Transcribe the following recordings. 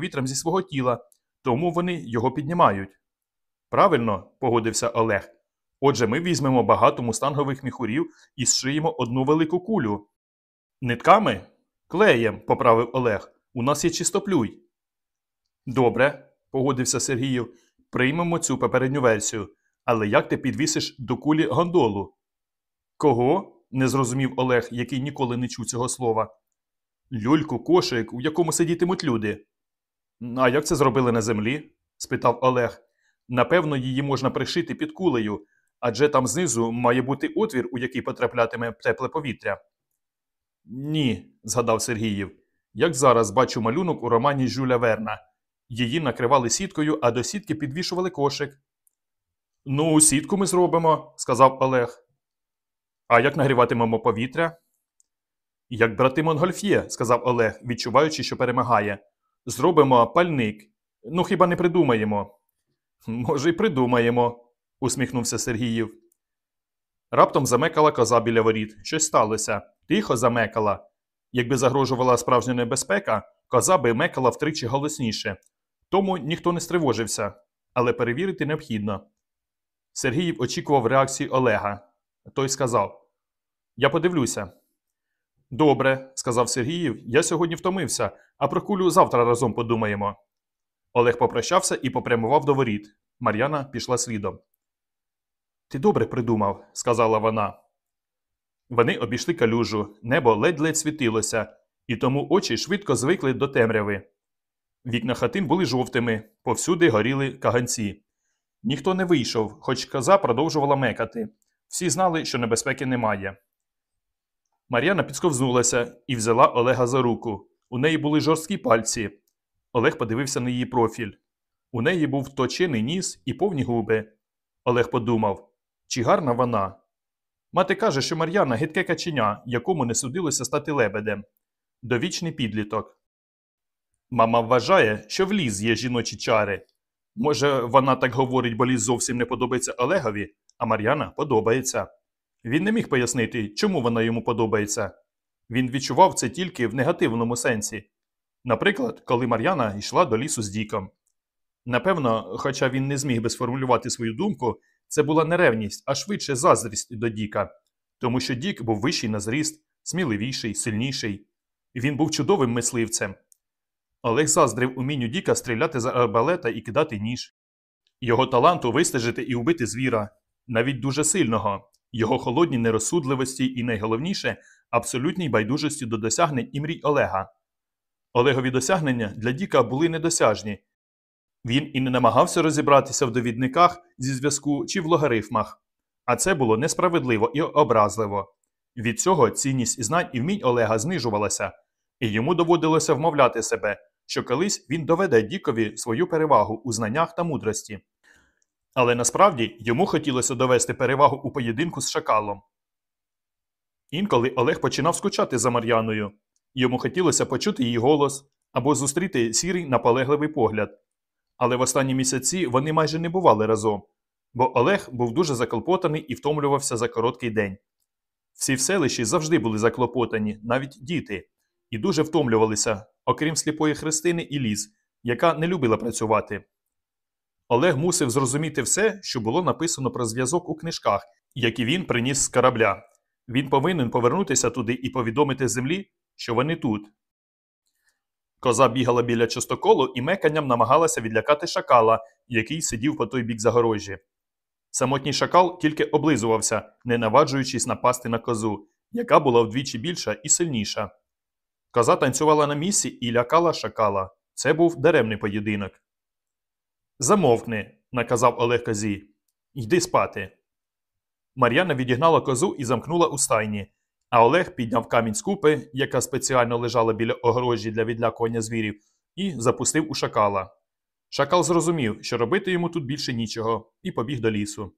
повітрям зі свого тіла, тому вони його піднімають. Правильно, погодився Олег. Отже, ми візьмемо багато мустангових міхурів і зшиємо одну велику кулю. Нитками? Клеєм, поправив Олег. У нас є чистоплюй. Добре, погодився Сергіїв. Приймемо цю попередню версію. Але як ти підвісиш до кулі гондолу? Кого? не зрозумів Олег, який ніколи не чув цього слова. Люльку, кошик, у якому сидітимуть люди. А як це зробили на землі? спитав Олег. Напевно, її можна пришити під кулею, адже там знизу має бути отвір, у який потраплятиме тепле повітря. Ні, згадав Сергіїв. Як зараз бачу малюнок у романі Жюля Верна. Її накривали сіткою, а до сітки підвішували кошик. Ну, сітку ми зробимо, сказав Олег. А як нагріватимемо повітря? Як брати Монгольф'є, сказав Олег, відчуваючи, що перемагає. Зробимо пальник. Ну, хіба не придумаємо? Може, й придумаємо, усміхнувся Сергіїв. Раптом замекала коза біля воріт. Щось сталося. Тихо замекала. Якби загрожувала справжня небезпека, коза би мекала втричі голосніше. Тому ніхто не стривожився, але перевірити необхідно. Сергіїв очікував реакції Олега. Той сказав: Я подивлюся. Добре, сказав Сергіїв, я сьогодні втомився, а про кулю завтра разом подумаємо. Олег попрощався і попрямував до воріт. Мар'яна пішла слідом. Ти добре придумав, сказала вона. Вони обійшли калюжу, небо ледь-ледь світилося, і тому очі швидко звикли до темряви. Вікна хатин були жовтими, повсюди горіли каганці. Ніхто не вийшов, хоч коза продовжувала мекати. Всі знали, що небезпеки немає. Мар'яна підсковзнулася і взяла Олега за руку. У неї були жорсткі пальці. Олег подивився на її профіль. У неї був точений ніс і повні губи. Олег подумав, чи гарна вона? Мати каже, що Мар'яна гидке каченя, якому не судилося стати лебедем. Довічний підліток. Мама вважає, що в ліс є жіночі чари. Може, вона так говорить, бо ліс зовсім не подобається Олегові, а Мар'яна подобається. Він не міг пояснити, чому вона йому подобається. Він відчував це тільки в негативному сенсі. Наприклад, коли Мар'яна йшла до лісу з Діком. Напевно, хоча він не зміг би сформулювати свою думку, це була не ревність, а швидше заздрість до Діка, тому що Дік був вищий на зріст, сміливіший, сильніший. Він був чудовим мисливцем. Олег заздрив умінню Діка стріляти за арбалета і кидати ніж. Його таланту вистежити і вбити звіра, навіть дуже сильного, його холодній нерозсудливості і найголовніше абсолютній байдужості до досягнень і мрій Олега. Олегові досягнення для Діка були недосяжні. Він і не намагався розібратися в довідниках зі зв'язку чи в логарифмах, а це було несправедливо і образливо. Від цього цінність знань і вмінь Олега знижувалася, і йому доводилося вмовляти себе, що колись він доведе Дікові свою перевагу у знаннях та мудрості. Але насправді йому хотілося довести перевагу у поєдинку з шакалом. Інколи Олег починав скучати за Мар'яною, йому хотілося почути її голос або зустріти сірий наполегливий погляд. Але в останні місяці вони майже не бували разом, бо Олег був дуже заклопотаний і втомлювався за короткий день. Всі в селищі завжди були заклопотані, навіть діти, і дуже втомлювалися, окрім сліпої Христини і ліс, яка не любила працювати. Олег мусив зрозуміти все, що було написано про зв'язок у книжках, які він приніс з корабля. Він повинен повернутися туди і повідомити землі, що вони тут. Коза бігала біля частоколу і меканням намагалася відлякати шакала, який сидів по той бік загорожі. Самотній шакал тільки облизувався, не наваджуючись напасти на козу, яка була вдвічі більша і сильніша. Коза танцювала на місці і лякала шакала. Це був даремний поєдинок. Замовкни, наказав Олег козі. Йди спати. Мар'яна відігнала козу і замкнула у стайні, а Олег підняв камінь з купи, яка спеціально лежала біля огорожі для відлякування звірів, і запустив у шакала. Шакал зрозумів, що робити йому тут більше нічого, і побіг до лісу.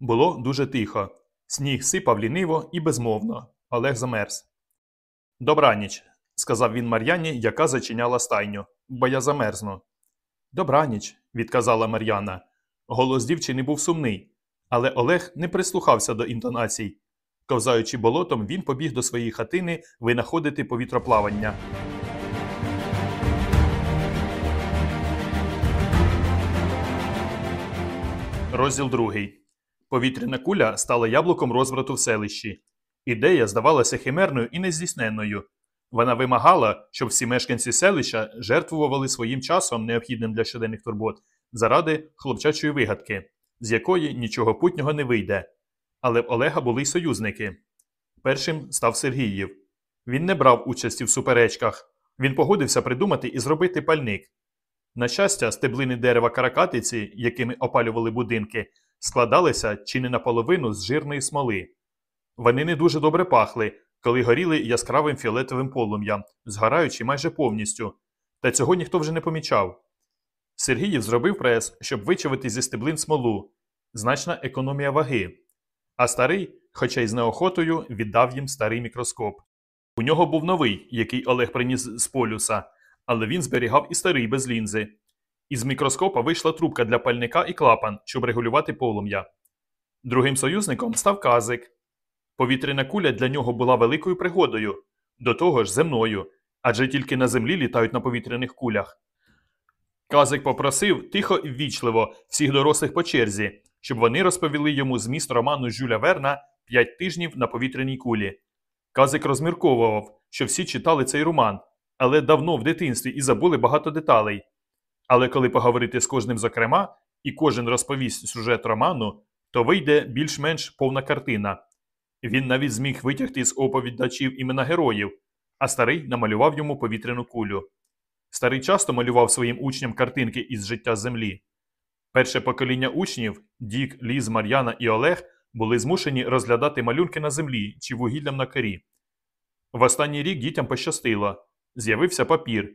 Було дуже тихо. Сніг сипав ліниво і безмовно. Олег замерз. Добраніч, сказав він Мар'яні, яка зачиняла стайню, бо я замерзну. Добраніч, відказала Мар'яна. Голос дівчини був сумний, але Олег не прислухався до інтонацій. Ковзаючи болотом, він побіг до своєї хатини винаходити повітроплавання. Розділ другий. Повітряна куля стала яблуком розврату в селищі. Ідея здавалася химерною і нездійсненною. Вона вимагала, щоб всі мешканці селища жертвували своїм часом, необхідним для щоденних турбот, заради хлопчачої вигадки, з якої нічого путнього не вийде. Але в Олега були й союзники. Першим став Сергіїв. Він не брав участі в суперечках. Він погодився придумати і зробити пальник. На щастя, стеблини дерева каракатиці, якими опалювали будинки, складалися чи не наполовину з жирної смоли. Вони не дуже добре пахли, коли горіли яскравим фіолетовим полум'ям, згораючи майже повністю, та цього ніхто вже не помічав. Сергіїв зробив прес, щоб вичавити зі стеблин смолу, значна економія ваги. А старий, хоча й з неохотою, віддав їм старий мікроскоп. У нього був новий, який Олег приніс з полюса, але він зберігав і старий без лінзи. Із мікроскопа вийшла трубка для пальника і клапан, щоб регулювати полум'я. Другим союзником став казик. Повітряна куля для нього була великою пригодою, до того ж земною, адже тільки на землі літають на повітряних кулях. Казик попросив тихо і ввічливо всіх дорослих по черзі, щоб вони розповіли йому зміст роману Жюля Верна «П'ять тижнів на повітряній кулі. Казик розмірковував, що всі читали цей роман, але давно в дитинстві і забули багато деталей. Але коли поговорити з кожним зокрема, і кожен розповість сюжет роману, то вийде більш-менш повна картина. Він навіть зміг витягти з оповідачів імена героїв, а старий намалював йому повітряну кулю. Старий часто малював своїм учням картинки із життя землі. Перше покоління учнів Дік, Ліз, Мар'яна і Олег були змушені розглядати малюнки на землі чи вугіллям на корі. В останній рік дітям пощастило з'явився папір.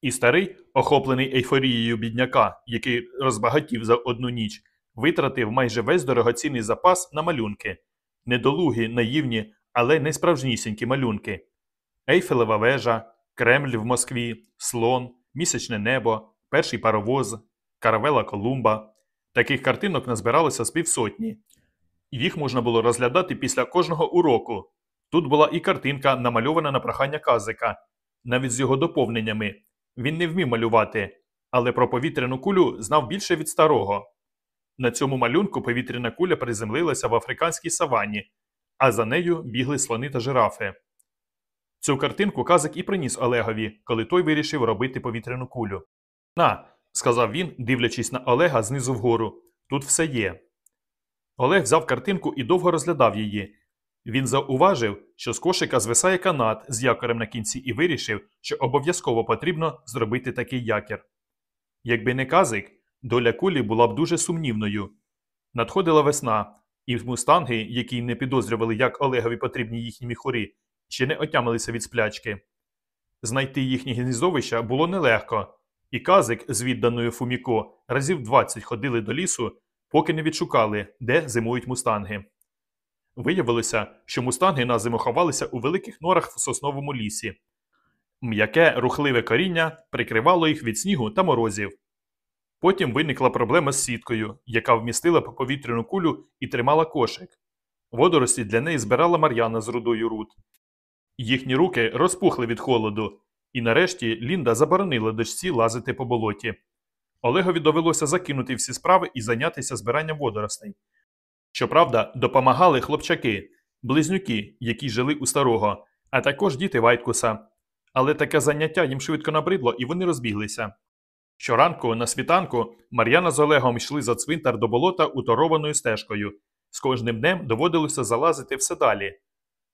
І старий, охоплений ейфорією бідняка, який розбагатів за одну ніч, витратив майже весь дорогоцінний запас на малюнки недолугі, наївні, але не справжнісінькі малюнки. Ейфелева вежа, Кремль в Москві, слон, місячне небо, перший паровоз, каравела Колумба. Таких картинок назбиралося з півсотні. Їх можна було розглядати після кожного уроку. Тут була і картинка, намальована на прохання казика, навіть з його доповненнями. Він не вмів малювати, але про повітряну кулю знав більше від старого. На цьому малюнку повітряна куля приземлилася в африканській савані, а за нею бігли слони та жирафи. Цю картинку казик і приніс Олегові, коли той вирішив робити повітряну кулю. На, сказав він, дивлячись на Олега знизу вгору, тут все є. Олег взяв картинку і довго розглядав її. Він зауважив, що з кошика звисає канат з якорем на кінці і вирішив, що обов'язково потрібно зробити такий якір. Якби не казик, доля кулі була б дуже сумнівною. Надходила весна, і мустанги, які не підозрювали, як Олегові потрібні їхні міхури, ще не отямилися від сплячки. Знайти їхні гніздовища було нелегко, і казик з відданою Фуміко разів 20 ходили до лісу, поки не відшукали, де зимують мустанги. Виявилося, що мустанги на зиму ховалися у великих норах в сосновому лісі. М'яке, рухливе коріння прикривало їх від снігу та морозів. Потім виникла проблема з сіткою, яка вмістила повітряну кулю і тримала кошик. Водорості для неї збирала Мар'яна з рудою руд. Їхні руки розпухли від холоду, і нарешті Лінда заборонила дочці лазити по болоті. Олегові довелося закинути всі справи і зайнятися збиранням водоростей. Щоправда, допомагали хлопчаки, близнюки, які жили у старого, а також діти Вайткуса. Але таке заняття їм швидко набридло, і вони розбіглися. Щоранку на світанку Мар'яна з Олегом йшли за цвинтар до болота уторованою стежкою. З кожним днем доводилося залазити все далі.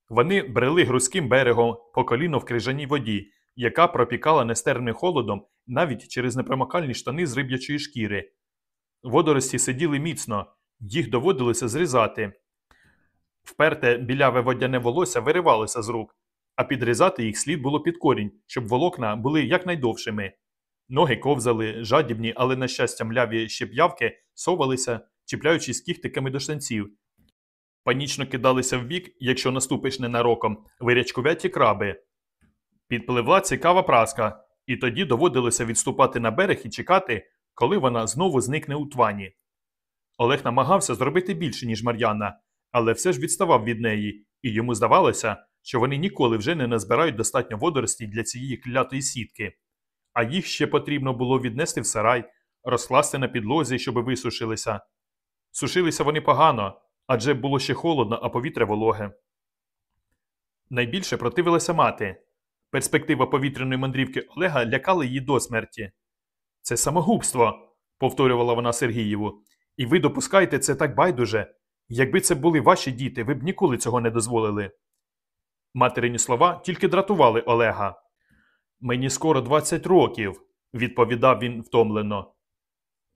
Вони брели грузьким берегом по коліно в крижаній воді, яка пропікала нестерним холодом навіть через непромокальні штани з риб'ячої шкіри. Водорості сиділи міцно, їх доводилося зрізати. Вперте біляве водяне волосся виривалося з рук, а підрізати їх слід було під корінь, щоб волокна були якнайдовшими. Ноги ковзали, жадібні, але, на щастя, мляві щеп'явки совалися, чіпляючись кіхтиками до штанців. Панічно кидалися вбік, якщо наступиш ненароком, вирячкувяті краби. Підпливла цікава праска, і тоді доводилося відступати на берег і чекати, коли вона знову зникне у твані. Олег намагався зробити більше, ніж Мар'яна, але все ж відставав від неї, і йому здавалося, що вони ніколи вже не назбирають достатньо водоростей для цієї клятої сітки а їх ще потрібно було віднести в сарай, розкласти на підлозі, щоб висушилися. Сушилися вони погано, адже було ще холодно, а повітря вологе. Найбільше противилася мати. Перспектива повітряної мандрівки Олега лякала її до смерті. Це самогубство, повторювала вона Сергієву. І ви допускаєте це так байдуже. Якби це були ваші діти, ви б ніколи цього не дозволили. Материні слова тільки дратували Олега. Мені скоро 20 років, відповідав він втомлено.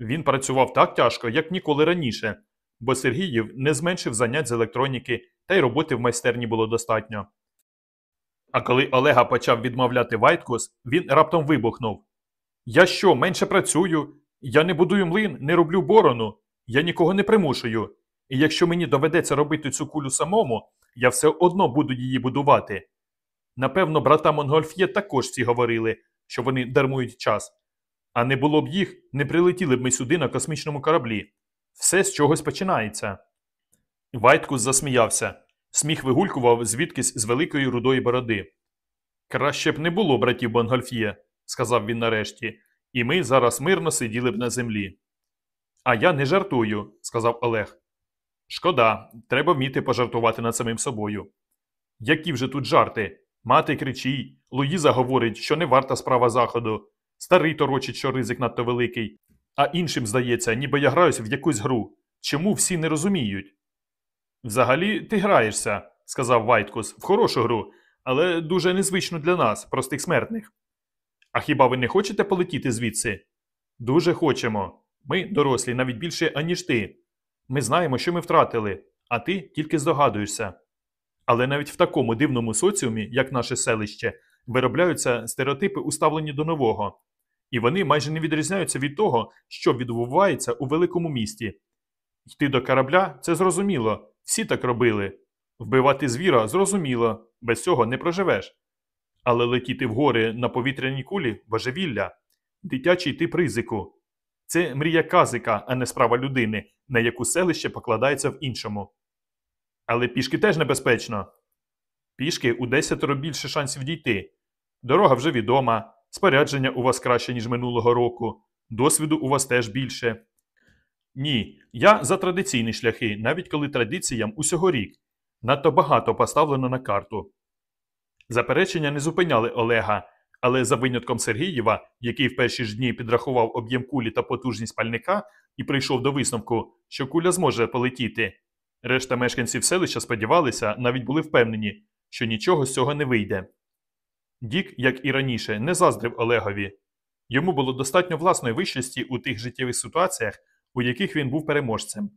Він працював так тяжко, як ніколи раніше, бо Сергіїв не зменшив занять з електроніки, та й роботи в майстерні було достатньо. А коли Олега почав відмовляти Вайткус, він раптом вибухнув. Я що, менше працюю? Я не будую млин, не роблю борону, я нікого не примушую. І якщо мені доведеться робити цю кулю самому, я все одно буду її будувати. Напевно, брата Монгольф'є також всі говорили, що вони дармують час. А не було б їх, не прилетіли б ми сюди на космічному кораблі. Все з чогось починається. Вайткус засміявся. Сміх вигулькував звідкись з великої рудої бороди. Краще б не було братів Бонгольф'є, сказав він нарешті, і ми зараз мирно сиділи б на землі. А я не жартую, сказав Олег. Шкода, треба вміти пожартувати над самим собою. Які вже тут жарти? Мати кричить, Луїза говорить, що не варта справа заходу, старий торочить, що ризик надто великий, а іншим здається, ніби я граюсь в якусь гру. Чому всі не розуміють? Взагалі, ти граєшся, сказав Вайткус, в хорошу гру, але дуже незвично для нас, простих смертних. А хіба ви не хочете полетіти звідси? Дуже хочемо. Ми дорослі навіть більше, аніж ти. Ми знаємо, що ми втратили, а ти тільки здогадуєшся. Але навіть в такому дивному соціумі, як наше селище, виробляються стереотипи, уставлені до нового, і вони майже не відрізняються від того, що відбувається у великому місті. Йти до корабля це зрозуміло, всі так робили. Вбивати звіра зрозуміло, без цього не проживеш. Але летіти в гори на повітряній кулі божевілля, дитячий тип ризику. Це мрія казика, а не справа людини, на яку селище покладається в іншому. Але пішки теж небезпечно. Пішки у десятеро більше шансів дійти. Дорога вже відома, спорядження у вас краще, ніж минулого року, досвіду у вас теж більше. Ні, я за традиційні шляхи, навіть коли традиціям усього рік. Надто багато поставлено на карту. Заперечення не зупиняли Олега, але за винятком Сергієва, який в перші ж дні підрахував об'єм кулі та потужність пальника і прийшов до висновку, що куля зможе полетіти. Решта мешканців селища сподівалися, навіть були впевнені, що нічого з цього не вийде. Дік, як і раніше, не заздрив Олегові. Йому було достатньо власної вищості у тих життєвих ситуаціях, у яких він був переможцем.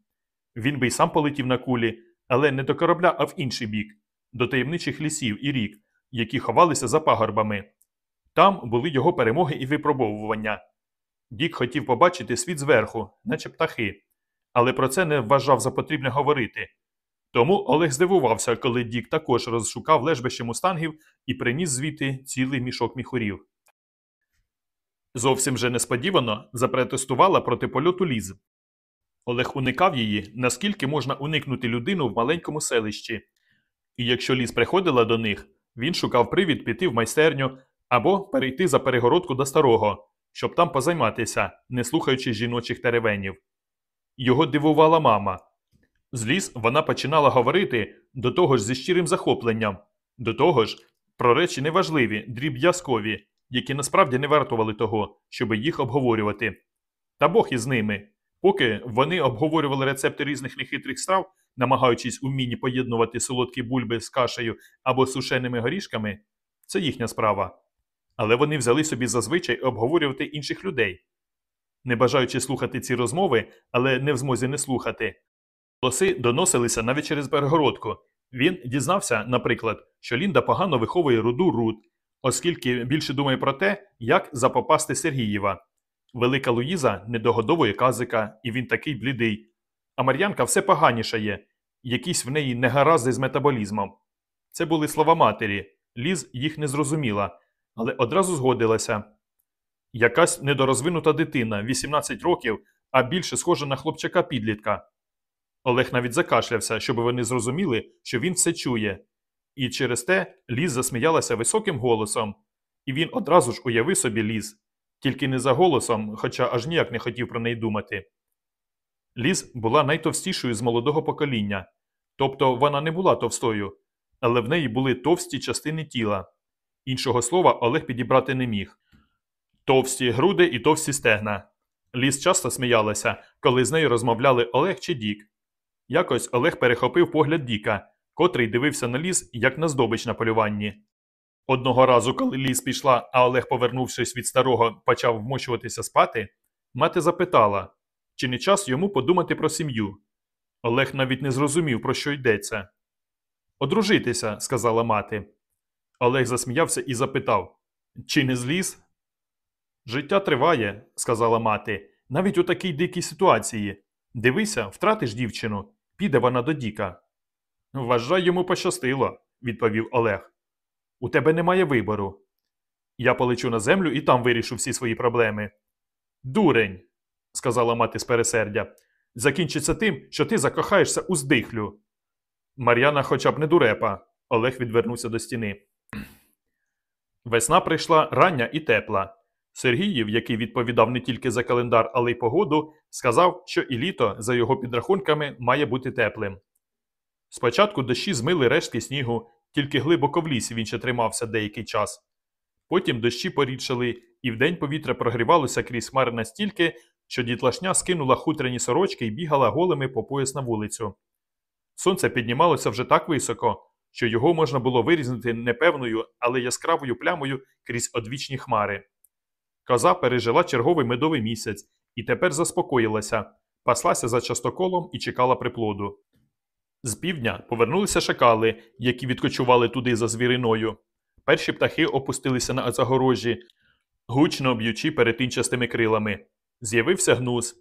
Він би й сам полетів на кулі, але не до корабля, а в інший бік, до таємничих лісів і рік, які ховалися за пагорбами. Там були його перемоги і випробовування. Дік хотів побачити світ зверху, наче птахи, але про це не вважав за потрібне говорити. Тому Олег здивувався, коли Дік також розшукав лежбище мустангів і приніс звідти цілий мішок міхурів. Зовсім же несподівано запротестувала проти польоту ліз. Олег уникав її, наскільки можна уникнути людину в маленькому селищі. І якщо ліс приходила до них, він шукав привід піти в майстерню або перейти за перегородку до старого, щоб там позайматися, не слухаючи жіночих теревенів. Його дивувала мама. З ліс вона починала говорити до того ж зі щирим захопленням, до того ж про речі неважливі, дріб'язкові, які насправді не вартували того, щоб їх обговорювати. Та Бог із ними. Поки вони обговорювали рецепти різних нехитрих страв, намагаючись у міні поєднувати солодкі бульби з кашею або сушеними горішками, це їхня справа. Але вони взяли собі зазвичай обговорювати інших людей. Не бажаючи слухати ці розмови, але не в змозі не слухати. Голоси доносилися навіть через перегородку. Він дізнався, наприклад, що Лінда погано виховує руду руд, оскільки більше думає про те, як запопасти Сергієва. Велика Луїза недогодовує казика, і він такий блідий. А Мар'янка все поганішає, якісь в неї негаразди з метаболізмом. Це були слова матері. Ліз їх не зрозуміла, але одразу згодилася. Якась недорозвинута дитина, 18 років, а більше схожа на хлопчака підлітка. Олег навіть закашлявся, щоб вони зрозуміли, що він все чує. І через те Ліз засміялася високим голосом, і він одразу ж уявив собі ліз, тільки не за голосом, хоча аж ніяк не хотів про неї думати. Ліз була найтовстішою з молодого покоління, тобто вона не була товстою, але в неї були товсті частини тіла. Іншого слова Олег підібрати не міг. Товсті груди і товсті стегна. Ліз часто сміялася, коли з нею розмовляли Олег чи Дік. Якось Олег перехопив погляд Діка, котрий дивився на ліс, як на здобич на полюванні. Одного разу, коли ліс пішла, а Олег, повернувшись від старого, почав вмощуватися спати, мати запитала, чи не час йому подумати про сім'ю. Олег навіть не зрозумів, про що йдеться. Одружитися, сказала мати. Олег засміявся і запитав Чи не зліз? Життя триває, сказала мати, навіть у такій дикій ситуації. Дивися, втратиш дівчину, піде вона до Діка. Вважай, йому пощастило, відповів Олег. У тебе немає вибору. Я полечу на землю і там вирішу всі свої проблеми. Дурень, сказала мати з пересердя, закінчиться тим, що ти закохаєшся у здихлю. Мар'яна хоча б не дурепа. Олег відвернувся до стіни. Весна прийшла рання і тепла. Сергіїв, який відповідав не тільки за календар, але й погоду, сказав, що і літо, за його підрахунками, має бути теплим. Спочатку дощі змили рештки снігу, тільки глибоко в лісі він ще тримався деякий час. Потім дощі порідшали, і вдень повітря прогрівалося крізь хмари настільки, що дітлашня скинула хутряні сорочки і бігала голими по пояс на вулицю. Сонце піднімалося вже так високо, що його можна було вирізнити непевною, але яскравою плямою крізь одвічні хмари. Коза пережила черговий медовий місяць і тепер заспокоїлася, паслася за частоколом і чекала приплоду. З півдня повернулися шакали, які відкочували туди за звіриною. Перші птахи опустилися на загорожі, гучно б'ючи перетинчастими крилами. З'явився гнус.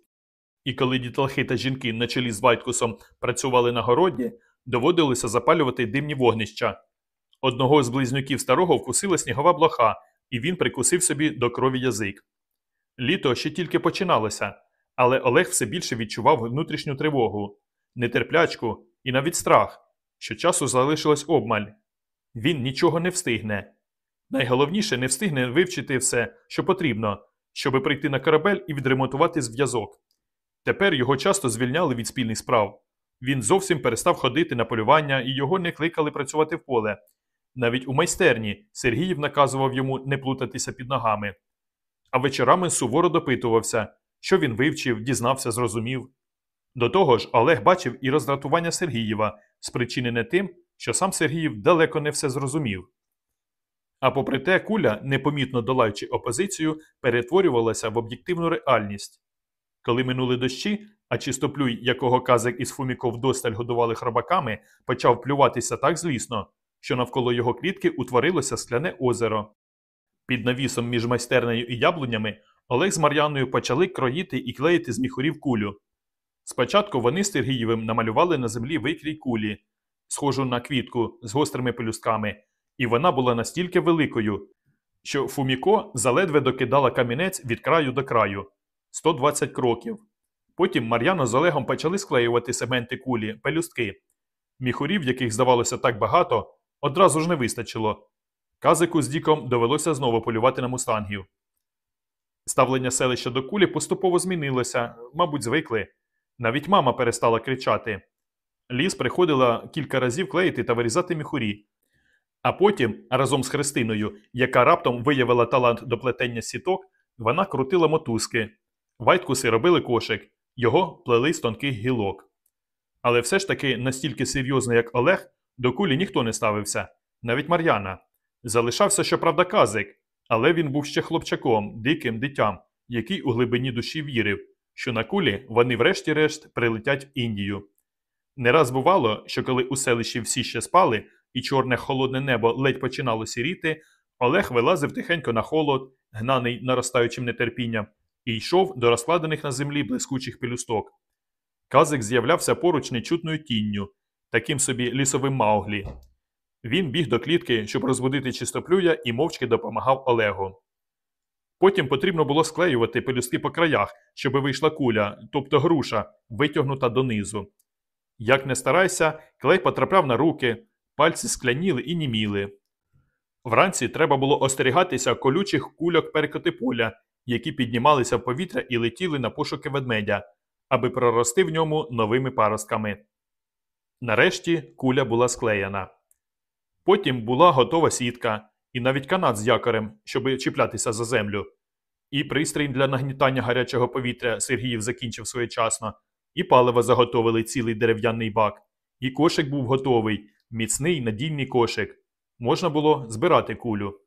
І коли дітлахи та жінки на чолі з Вайткусом працювали на городі, доводилося запалювати димні вогнища. Одного з близнюків старого вкусила снігова блоха, і він прикусив собі до крові язик. Літо ще тільки починалося, але Олег все більше відчував внутрішню тривогу, нетерплячку і навіть страх, що часу залишилось обмаль. Він нічого не встигне. Найголовніше не встигне вивчити все, що потрібно, щоби прийти на корабель і відремонтувати зв'язок. Тепер його часто звільняли від спільних справ. Він зовсім перестав ходити на полювання і його не кликали працювати в поле. Навіть у майстерні Сергіїв наказував йому не плутатися під ногами. А вечорами суворо допитувався, що він вивчив, дізнався, зрозумів. До того ж, Олег бачив і роздратування Сергієва, спричинене тим, що сам Сергіїв далеко не все зрозумів. А попри те, куля, непомітно долаючи опозицію, перетворювалася в об'єктивну реальність. Коли минули дощі, а чистоплюй, якого казик із Фуміков досталь годували хробаками, почав плюватися так злісно, що навколо його клітки утворилося скляне озеро. Під навісом між майстернею і яблунями Олег з Мар'яною почали кроїти і клеїти з міхурів кулю. Спочатку вони з Сергієвим намалювали на землі викрій кулі, схожу на квітку з гострими пелюстками, і вона була настільки великою, що Фуміко заледве докидала камінець від краю до краю 120 кроків. Потім Мар'яна з Олегом почали склеювати сегменти кулі, пелюстки. Міхурів, яких здавалося так багато, одразу ж не вистачило. Казику з Діком довелося знову полювати на мустангів. Ставлення селища до кулі поступово змінилося, мабуть, звикли. Навіть мама перестала кричати. Ліс приходила кілька разів клеїти та вирізати міхурі. А потім, разом з Христиною, яка раптом виявила талант до плетення сіток, вона крутила мотузки. Вайткуси робили кошик, його плели з тонких гілок. Але все ж таки настільки серйозно, як Олег, до кулі ніхто не ставився, навіть Мар'яна. Залишався, щоправда, казик, але він був ще хлопчаком, диким дитям, який у глибині душі вірив, що на кулі вони врешті-решт прилетять в Індію. Не раз бувало, що коли у селищі всі ще спали, і чорне холодне небо ледь починало сіріти, Олег вилазив тихенько на холод, гнаний наростаючим нетерпінням, і йшов до розкладених на землі блискучих пелюсток. Казик з'являвся поруч нечутною тінню, таким собі лісовим мауглі. Він біг до клітки, щоб розбудити чистоплюя, і мовчки допомагав Олегу. Потім потрібно було склеювати пелюстки по краях, щоб вийшла куля, тобто груша, витягнута донизу. Як не старайся, клей потрапляв на руки, пальці скляніли і німіли. Вранці треба було остерігатися колючих кульок перекоти поля, які піднімалися в повітря і летіли на пошуки ведмедя, аби прорости в ньому новими паростками. Нарешті куля була склеєна. Потім була готова сітка і навіть канат з якорем, щоб чіплятися за землю. І пристрій для нагнітання гарячого повітря Сергіїв закінчив своєчасно, і паливо заготовили цілий дерев'яний бак, і кошик був готовий, міцний надійний кошик. Можна було збирати кулю.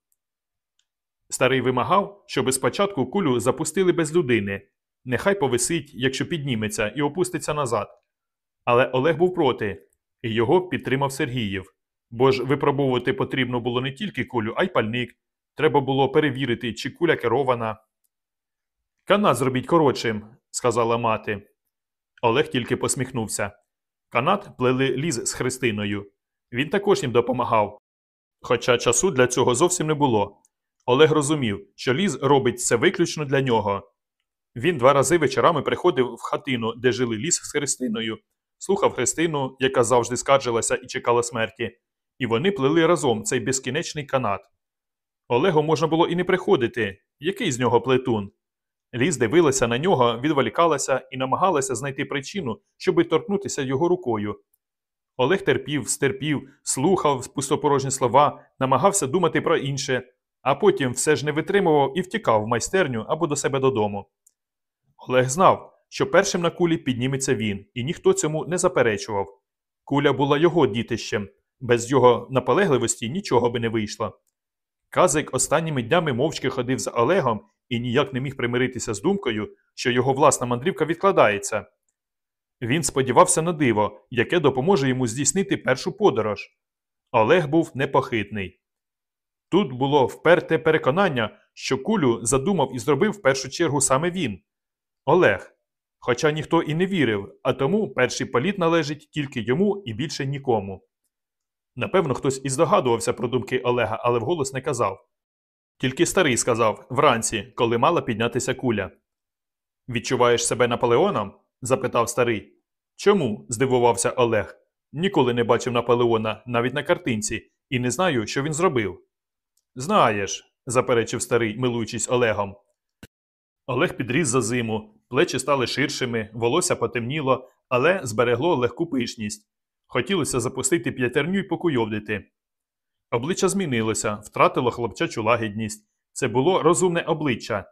Старий вимагав, щоби спочатку кулю запустили без людини. Нехай повисить, якщо підніметься, і опуститься назад. Але Олег був проти, і його підтримав Сергіїв. Бо ж випробовувати потрібно було не тільки кулю, а й пальник. Треба було перевірити, чи куля керована. Канат зробіть коротшим, сказала мати. Олег тільки посміхнувся. Канат плели ліз з Христиною. Він також їм допомагав. Хоча часу для цього зовсім не було. Олег розумів, що ліз робить це виключно для нього. Він два рази вечорами приходив в хатину, де жили ліс з Христиною, слухав Христину, яка завжди скаржилася і чекала смерті, і вони плели разом цей безкінечний канат. Олегу можна було і не приходити, який з нього плетун. Ліз дивилася на нього, відволікалася і намагалася знайти причину, щоби торкнутися його рукою. Олег терпів, стерпів, слухав пустопорожні слова, намагався думати про інше, а потім все ж не витримував і втікав в майстерню або до себе додому. Олег знав, що першим на кулі підніметься він, і ніхто цьому не заперечував. Куля була його дітищем, без його наполегливості нічого би не вийшло. Казик останніми днями мовчки ходив за Олегом і ніяк не міг примиритися з думкою, що його власна мандрівка відкладається. Він сподівався на диво, яке допоможе йому здійснити першу подорож. Олег був непохитний. Тут було вперте переконання, що кулю задумав і зробив в першу чергу саме він Олег. Хоча ніхто і не вірив, а тому перший політ належить тільки йому і більше нікому. Напевно, хтось і здогадувався про думки Олега, але вголос не казав. Тільки старий сказав вранці, коли мала піднятися куля. Відчуваєш себе Наполеоном? запитав старий. Чому? здивувався Олег. Ніколи не бачив Наполеона навіть на картинці, і не знаю, що він зробив. Знаєш, заперечив старий, милуючись Олегом. Олег підріс за зиму, плечі стали ширшими, волосся потемніло, але зберегло легку пишність. Хотілося запустити п'ятерню й покуйовдити. Обличчя змінилося, втратило хлопчачу лагідність. Це було розумне обличчя.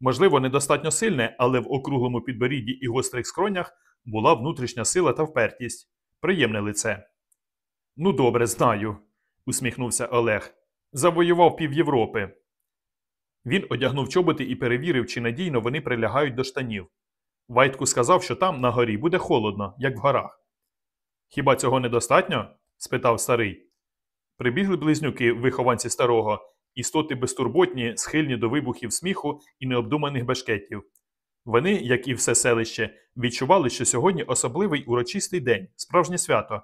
Можливо, недостатньо сильне, але в округлому підборідді і гострих скронях була внутрішня сила та впертість. Приємне лице. Ну, добре, знаю, усміхнувся Олег. Завоював пів Європи. Він одягнув чоботи і перевірив, чи надійно вони прилягають до штанів. Вайтку сказав, що там на горі буде холодно, як в горах. Хіба цього недостатньо? спитав старий. Прибігли близнюки, вихованці старого, істоти безтурботні, схильні до вибухів сміху і необдуманих бешкетів. Вони, як і все селище, відчували, що сьогодні особливий урочистий день, справжнє свято.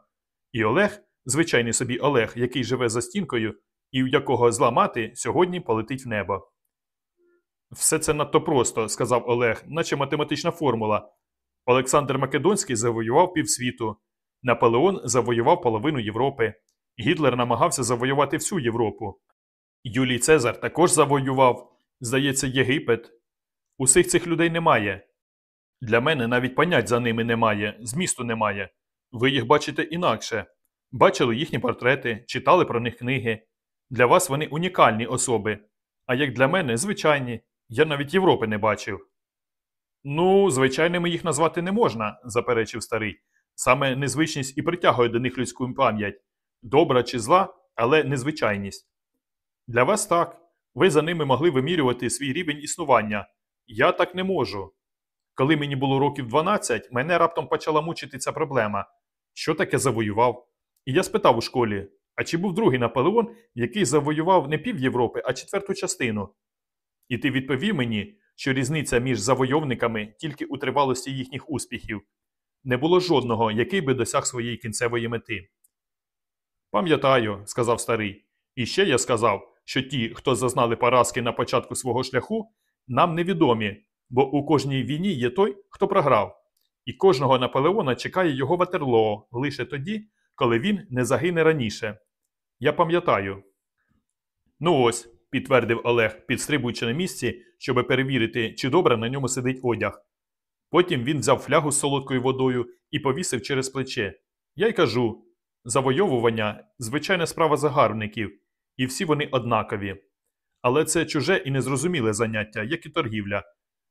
І Олег, звичайний собі Олег, який живе за стінкою, і у якого зла мати сьогодні полетить в небо. Все це надто просто, сказав Олег, наче математична формула. Олександр Македонський завоював півсвіту, Наполеон завоював половину Європи, Гітлер намагався завоювати всю Європу. Юлій Цезар також завоював, здається, Єгипет. Усіх цих людей немає. Для мене навіть понять за ними немає, змісту немає. Ви їх бачите інакше. Бачили їхні портрети, читали про них книги. Для вас вони унікальні особи. А як для мене, звичайні. Я навіть Європи не бачив. Ну, звичайними їх назвати не можна, заперечив старий. Саме незвичність і притягує до них людську пам'ять добра чи зла, але незвичайність. Для вас так. Ви за ними могли вимірювати свій рівень існування. Я так не можу. Коли мені було років 12, мене раптом почала мучити ця проблема. Що таке завоював? І я спитав у школі: а чи був другий Наполеон, який завоював не пів Європи, а четверту частину? І ти відповів мені, що різниця між завойовниками тільки у тривалості їхніх успіхів. Не було жодного, який би досяг своєї кінцевої мети. Пам'ятаю, сказав старий. І ще я сказав, що ті, хто зазнали поразки на початку свого шляху, нам невідомі, бо у кожній війні є той, хто програв, і кожного Наполеона чекає його ватерлоо лише тоді, коли він не загине раніше. Я пам'ятаю. Ну ось, підтвердив Олег, підстрибуючи на місці, щоб перевірити, чи добре на ньому сидить одяг. Потім він взяв флягу з солодкою водою і повісив через плече. Я й кажу: завойовування звичайна справа загарбників, і всі вони однакові. Але це чуже і незрозуміле заняття, як і торгівля.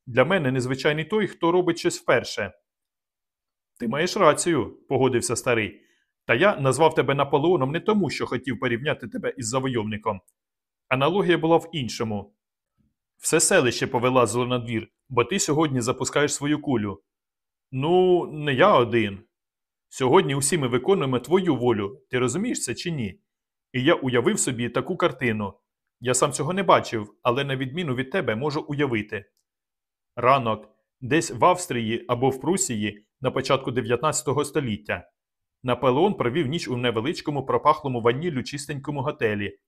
Для мене незвичайний той, хто робить щось вперше. Ти маєш рацію, погодився старий. Та я назвав тебе Наполеоном не тому, що хотів порівняти тебе із завойовником. Аналогія була в іншому. Все селище повилазило на двір, бо ти сьогодні запускаєш свою кулю. Ну, не я один. Сьогодні усі ми виконуємо твою волю, ти розумієш це чи ні? І я уявив собі таку картину. Я сам цього не бачив, але на відміну від тебе можу уявити. Ранок, десь в Австрії або в Прусії на початку 19 століття. Наполеон провів ніч у невеличкому пропахлому ваніллю чистенькому готелі.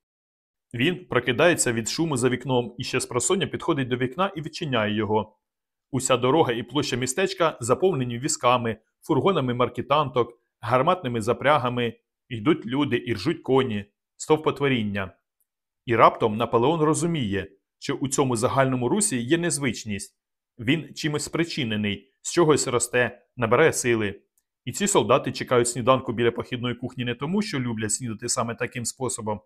Він прокидається від шуму за вікном і ще з просоння підходить до вікна і відчиняє його. Уся дорога і площа містечка заповнені візками, фургонами маркетанток, гарматними запрягами, йдуть люди і ржуть коні, стовпотворіння. І раптом Наполеон розуміє, що у цьому загальному русі є незвичність. Він чимось спричинений, з чогось росте, набирає сили. І ці солдати чекають сніданку біля похідної кухні не тому, що люблять снідати саме таким способом.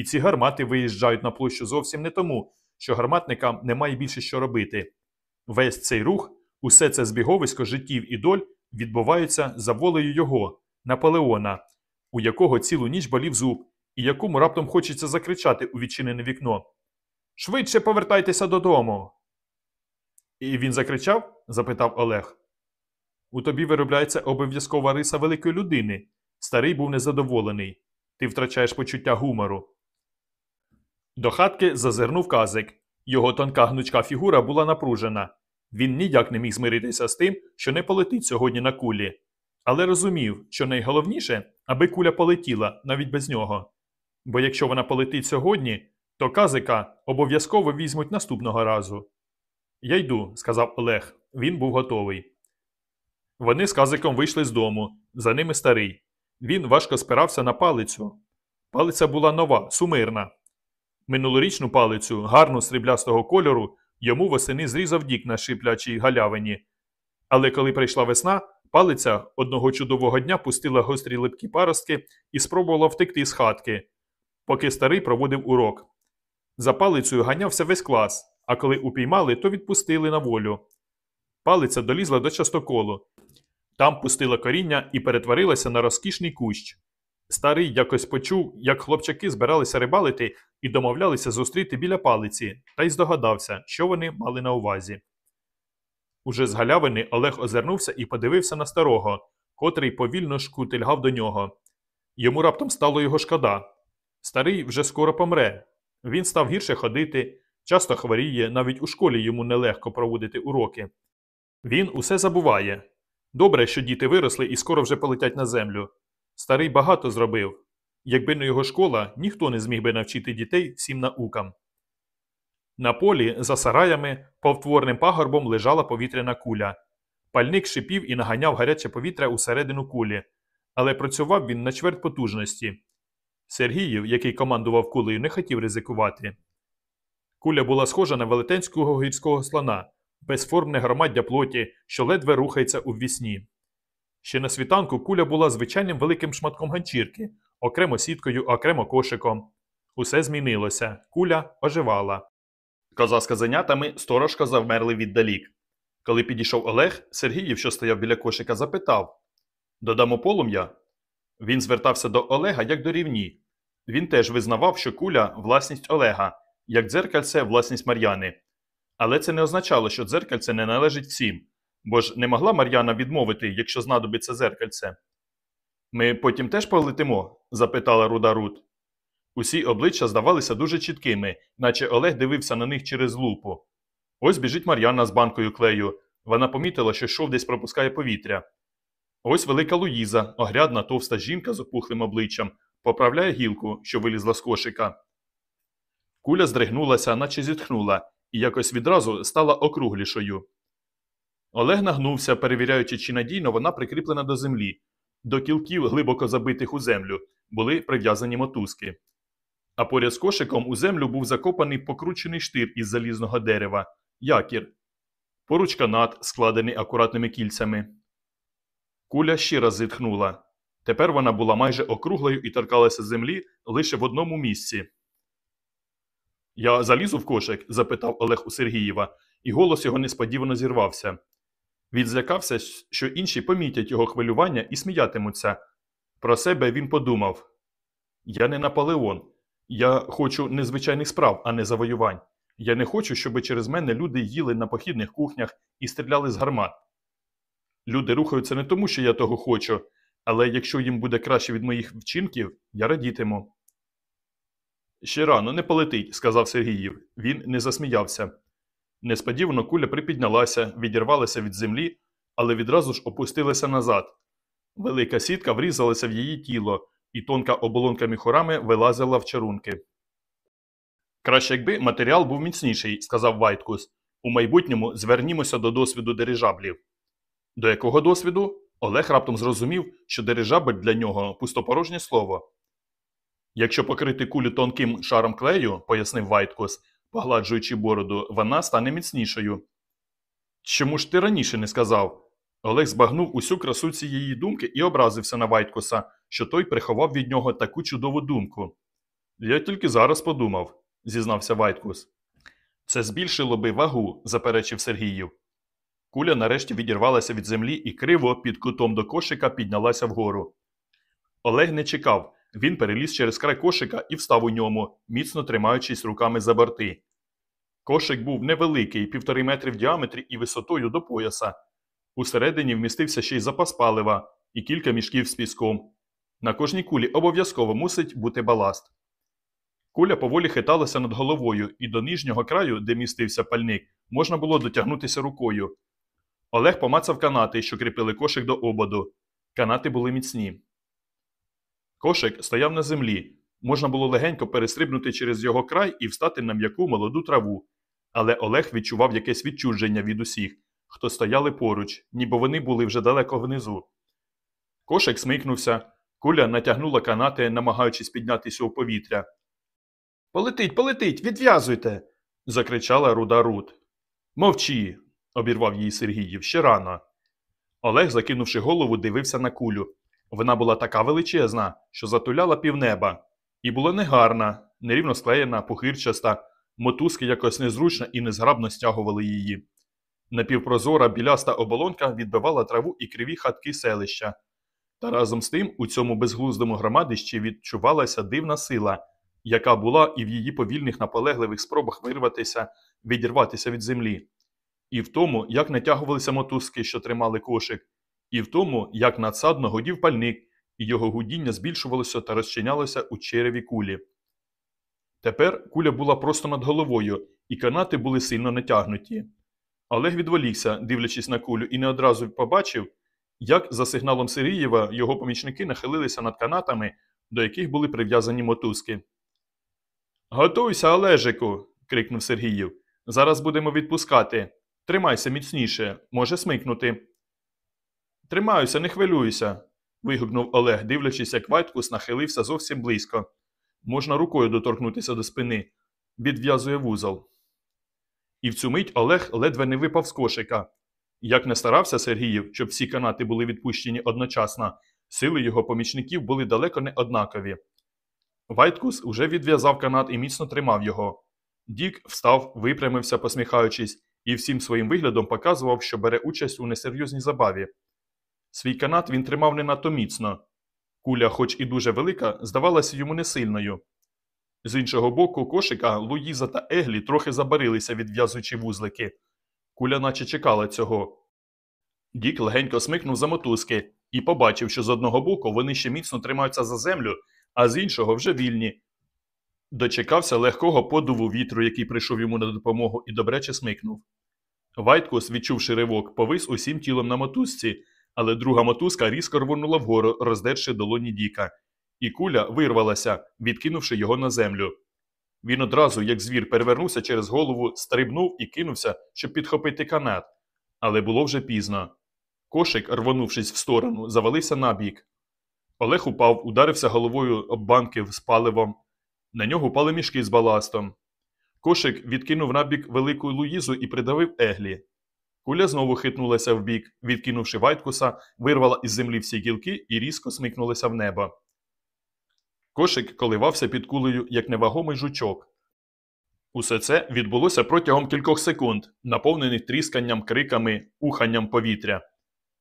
І ці гармати виїжджають на площу зовсім не тому, що гарматникам немає більше що робити. Весь цей рух, усе це збіговисько життів і доль відбувається за волею його, Наполеона, у якого цілу ніч болів зуб, і якому раптом хочеться закричати у відчинене вікно. Швидше повертайтеся додому. І він закричав? запитав Олег. У тобі виробляється обов'язкова риса великої людини. Старий був незадоволений. Ти втрачаєш почуття гумору. До хатки зазирнув казик. Його тонка гнучка фігура була напружена. Він ніяк не міг змиритися з тим, що не полетить сьогодні на кулі. Але розумів, що найголовніше, аби куля полетіла навіть без нього. Бо якщо вона полетить сьогодні, то казика обов'язково візьмуть наступного разу. Я йду, сказав Олег. Він був готовий. Вони з казиком вийшли з дому, за ними старий. Він важко спирався на палицю. Палиця була нова, сумирна. Минулорічну палицю, гарну сріблястого кольору, йому восени зрізав дік на шиплячій галявині. Але коли прийшла весна, палиця одного чудового дня пустила гострі липкі паростки і спробувала втекти з хатки, поки старий проводив урок. За палицею ганявся весь клас, а коли упіймали, то відпустили на волю. Палиця долізла до частоколу. Там пустила коріння і перетворилася на розкішний кущ. Старий якось почув, як хлопчаки збиралися рибалити і домовлялися зустріти біля палиці, та й здогадався, що вони мали на увазі. Уже з галявини Олег озирнувся і подивився на старого, котрий повільно шкутильгав до нього. Йому раптом стало його шкода. Старий вже скоро помре. Він став гірше ходити, часто хворіє, навіть у школі йому нелегко проводити уроки. Він усе забуває. Добре, що діти виросли і скоро вже полетять на землю. Старий багато зробив. Якби не його школа, ніхто не зміг би навчити дітей всім наукам. На полі, за сараями, повтворним пагорбом лежала повітряна куля. Пальник шипів і наганяв гаряче повітря усередину кулі, але працював він на чверть потужності. Сергіїв, який командував кулею, не хотів ризикувати. Куля була схожа на велетенського гірського слона, безформне громаддя плоті, що ледве рухається у ввісні. Ще на світанку куля була звичайним великим шматком ганчірки, окремо сіткою, окремо кошиком. Усе змінилося, куля оживала. Коза з казанятами сторожко завмерли віддалік. Коли підійшов Олег, Сергіїв, що стояв біля кошика, запитав Додамо полум'я? Він звертався до Олега як до рівні. Він теж визнавав, що куля власність Олега, як дзеркальце власність Мар'яни. Але це не означало, що дзеркальце не належить всім, бо ж не могла Мар'яна відмовити, якщо знадобиться дзеркальце. Ми потім теж полетимо? запитала руда Рут. Усі обличчя здавалися дуже чіткими, наче Олег дивився на них через лупу. Ось біжить Мар'яна з банкою клею. Вона помітила, що шов десь пропускає повітря. Ось велика Луїза, огрядна товста жінка з опухлим обличчям, поправляє гілку, що вилізла з кошика. Куля здригнулася, наче зітхнула, і якось відразу стала округлішою. Олег нагнувся, перевіряючи, чи надійно вона прикріплена до землі. До кілків, глибоко забитих у землю, були прив'язані мотузки. А поряд з кошиком у землю був закопаний покручений штир із залізного дерева якір. Поруч канат, складений акуратними кільцями. Куля ще раз зітхнула. Тепер вона була майже округлою і торкалася землі лише в одному місці. Я залізу в кошик? запитав Олег у Сергієва, і голос його несподівано зірвався. Він злякався, що інші помітять його хвилювання і сміятимуться. Про себе він подумав Я не Наполеон. Я хочу незвичайних справ, а не завоювань. Я не хочу, щоб через мене люди їли на похідних кухнях і стріляли з гармат. Люди рухаються не тому, що я того хочу, але якщо їм буде краще від моїх вчинків, я радітиму. Ще рано не полетить, сказав Сергіїв. Він не засміявся. Несподівано куля припіднялася, відірвалася від землі, але відразу ж опустилася назад. Велика сітка врізалася в її тіло, і тонка оболонка міхурами вилазила в чарунки. Краще, якби матеріал був міцніший, сказав Вайткус. У майбутньому звернімося до досвіду дирижаблів. До якого досвіду? Олег раптом зрозумів, що дирижабль для нього пустопорожнє слово. Якщо покрити кулю тонким шаром клею, пояснив Вайткус, погладжуючи бороду, вона стане міцнішою. Чому ж ти раніше не сказав? Олег збагнув усю красу цієї думки і образився на Вайткуса, що той приховав від нього таку чудову думку. Я тільки зараз подумав, зізнався Вайткус. Це збільшило би вагу, заперечив Сергіїв. Куля нарешті відірвалася від землі і криво під кутом до кошика піднялася вгору. Олег не чекав. Він переліз через край кошика і встав у ньому, міцно тримаючись руками за борти. Кошик був невеликий, півтори метри в діаметрі і висотою до пояса. Усередині вмістився ще й запас палива і кілька мішків з піском. На кожній кулі обов'язково мусить бути баласт. Куля поволі хиталася над головою, і до нижнього краю, де містився пальник, можна було дотягнутися рукою. Олег помацав канати, що кріпили кошик до ободу. Канати були міцні. Кошик стояв на землі. Можна було легенько перестрибнути через його край і встати на м'яку молоду траву. Але Олег відчував якесь відчуження від усіх, хто стояли поруч, ніби вони були вже далеко внизу. Кошик смикнувся, куля натягнула канати, намагаючись піднятися у повітря. Полетить, полетить, відв'язуйте. закричала руда Рут. Мовчи, обірвав її Сергіїв ще рано. Олег, закинувши голову, дивився на кулю. Вона була така величезна, що затуляла півнеба, і була негарна, нерівно склеєна, похирчаста, мотузки якось незручно і незграбно стягували її. Напівпрозора біляста оболонка відбивала траву і криві хатки селища. Та разом з тим у цьому безглуздому громадищі відчувалася дивна сила, яка була і в її повільних наполегливих спробах вирватися, відірватися від землі, і в тому, як натягувалися мотузки, що тримали кошик, і в тому, як надсадно годів пальник, і його гудіння збільшувалося та розчинялося у череві кулі. Тепер куля була просто над головою, і канати були сильно натягнуті. Олег відволікся, дивлячись на кулю, і не одразу побачив, як за сигналом Сирієва його помічники нахилилися над канатами, до яких були прив'язані мотузки. Готуйся, Олежику. крикнув Сергіїв. Зараз будемо відпускати. Тримайся міцніше, може смикнути. Тримаюся, не хвилюйся. вигукнув Олег, дивлячись, як Вайткус нахилився зовсім близько. Можна рукою доторкнутися до спини. Відв'язує вузол. І в цю мить Олег ледве не випав з кошика. Як не старався Сергіїв, щоб всі канати були відпущені одночасно, сили його помічників були далеко не однакові. Вайткус уже відв'язав канат і міцно тримав його. Дік встав, випрямився, посміхаючись, і всім своїм виглядом показував, що бере участь у несерйозній забаві. Свій канат він тримав не надто міцно. Куля, хоч і дуже велика, здавалася йому несильною. З іншого боку, кошика Луїза та Еглі трохи забарилися, відв'язуючи вузлики. Куля наче чекала цього. Дік легенько смикнув за мотузки і побачив, що з одного боку вони ще міцно тримаються за землю, а з іншого вже вільні. Дочекався легкого подуву вітру, який прийшов йому на допомогу, і добряче смикнув. Вайткус, відчувши ривок, повис усім тілом на мотузці, але друга мотузка різко рвонула вгору, роздерши долоні Діка, і куля вирвалася, відкинувши його на землю. Він одразу, як звір, перевернувся через голову, стрибнув і кинувся, щоб підхопити канат. Але було вже пізно. Кошик, рвонувшись в сторону, завалився набік. Олег упав, ударився головою об банки з паливом. На нього упали мішки з баластом. Кошик відкинув набік велику Луїзу і придавив еглі. Куля знову хитнулася вбік, відкинувши Вайткуса, вирвала із землі всі гілки і різко смикнулася в небо. Кошик коливався під кулею, як невагомий жучок. Усе це відбулося протягом кількох секунд, наповнених трісканням, криками, уханням повітря.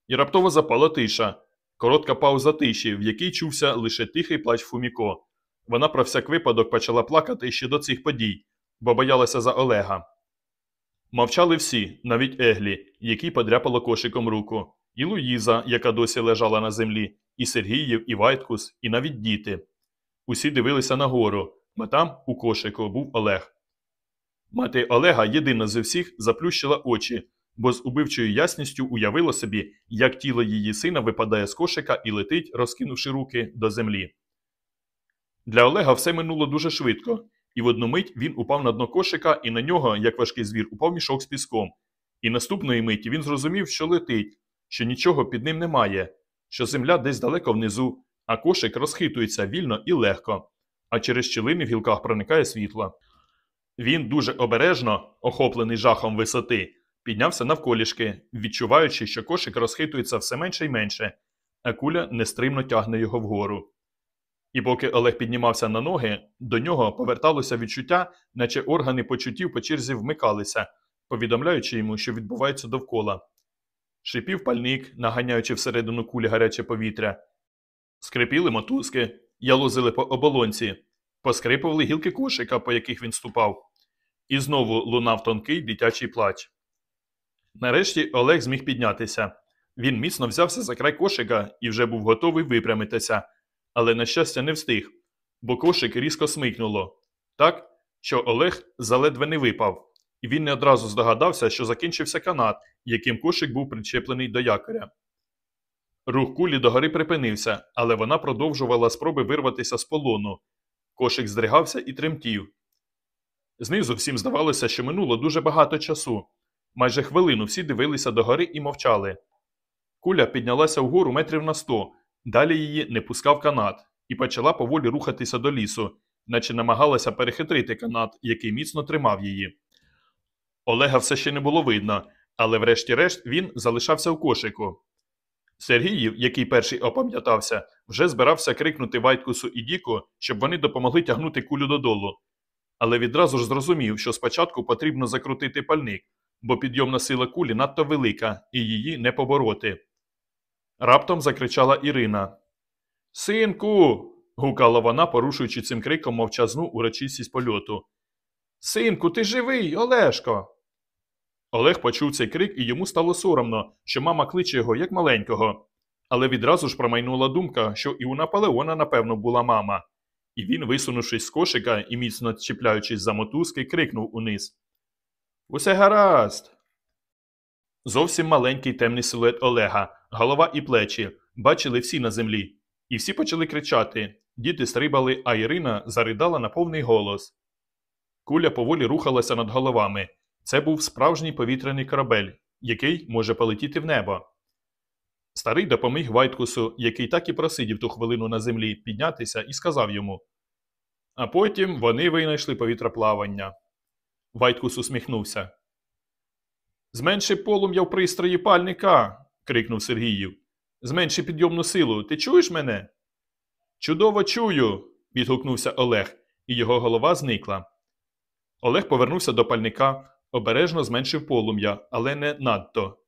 І раптово запала тиша, коротка пауза тиші, в якій чувся лише тихий плач Фуміко. Вона про всяк випадок почала плакати ще до цих подій, бо боялася за Олега. Мовчали всі, навіть Еглі, який подряпало кошиком руку, і Луїза, яка досі лежала на землі, і Сергіїв, і Вайткус, і навіть діти. Усі дивилися нагору, бо там, у кошику, був Олег. Мати Олега єдина з всіх заплющила очі, бо з убивчою ясністю уявила собі, як тіло її сина випадає з кошика і летить, розкинувши руки до землі. Для Олега все минуло дуже швидко, і в одну мить він упав на дно кошика, і на нього, як важкий звір, упав мішок з піском. І наступної миті він зрозумів, що летить, що нічого під ним немає, що земля десь далеко внизу, а кошик розхитується вільно і легко, а через щілини в гілках проникає світло. Він дуже обережно, охоплений жахом висоти, піднявся навколішки, відчуваючи, що кошик розхитується все менше й менше, а куля нестримно тягне його вгору. І поки Олег піднімався на ноги, до нього поверталося відчуття, наче органи почуттів по черзі вмикалися, повідомляючи йому, що відбувається довкола. Шипів пальник, наганяючи всередину кулі гаряче повітря. Скрипіли мотузки, ялозили по оболонці, поскрипували гілки кошика, по яких він ступав. І знову лунав тонкий дитячий плач. Нарешті Олег зміг піднятися. Він міцно взявся за край кошика і вже був готовий випрямитися, але, на щастя, не встиг, бо кошик різко смикнуло. Так, що Олег заледве не випав, і він не одразу здогадався, що закінчився канат, яким кошик був причеплений до якоря. Рух кулі догори припинився, але вона продовжувала спроби вирватися з полону. Кошик здригався і тремтів. Знизу всім здавалося, що минуло дуже багато часу. Майже хвилину всі дивилися догори і мовчали. Куля піднялася вгору метрів на сто, далі її не пускав канат, і почала поволі рухатися до лісу, наче намагалася перехитрити канат, який міцно тримав її. Олега все ще не було видно, але врешті-решт він залишався в кошику. Сергіїв, який перший опам'ятався, вже збирався крикнути Вайткусу і Діку, щоб вони допомогли тягнути кулю додолу. Але відразу ж зрозумів, що спочатку потрібно закрутити пальник, бо підйомна сила кулі надто велика, і її не побороти. Раптом закричала Ірина. Синку. гукала вона, порушуючи цим криком мовчазну урочистість польоту. Синку, ти живий, Олешко. Олег почув цей крик, і йому стало соромно, що мама кличе його як маленького. Але відразу ж промайнула думка, що і у Наполеона, напевно, була мама. І він, висунувшись з кошика і міцно чіпляючись за мотузки, крикнув униз. Усе гаразд. Зовсім маленький темний силует Олега, голова і плечі, бачили всі на землі. І всі почали кричати. Діти стрибали, а Ірина заридала на повний голос. Куля поволі рухалася над головами. Це був справжній повітряний корабель, який може полетіти в небо. Старий допоміг Вайткусу, який так і просидів ту хвилину на землі, піднятися і сказав йому. А потім вони винайшли повітроплавання. Вайткус усміхнувся. Зменши полум'я в пристрої пальника. Крикнув Сергіїв. Зменши підйомну силу. Ти чуєш мене? Чудово чую. відгукнувся Олег, і його голова зникла. Олег повернувся до пальника, обережно зменшив полум'я, але не надто.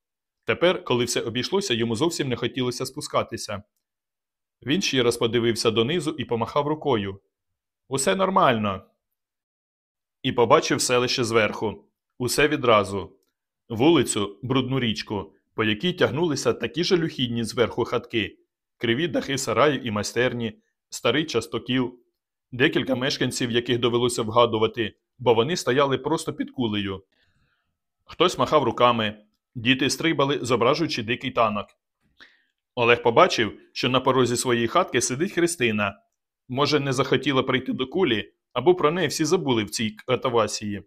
Тепер, коли все обійшлося, йому зовсім не хотілося спускатися. Він ще раз подивився донизу і помахав рукою. Усе нормально. І побачив селище зверху. Усе відразу. Вулицю, брудну річку, по якій тягнулися такі жалюхідні зверху хатки, криві дахи сараїв і майстерні, старий частокіл, декілька мешканців, яких довелося вгадувати, бо вони стояли просто під кулею. Хтось махав руками, діти стрибали, зображуючи дикий танок. Олег побачив, що на порозі своєї хатки сидить Христина. Може, не захотіла прийти до кулі, або про неї всі забули в цій катавасії.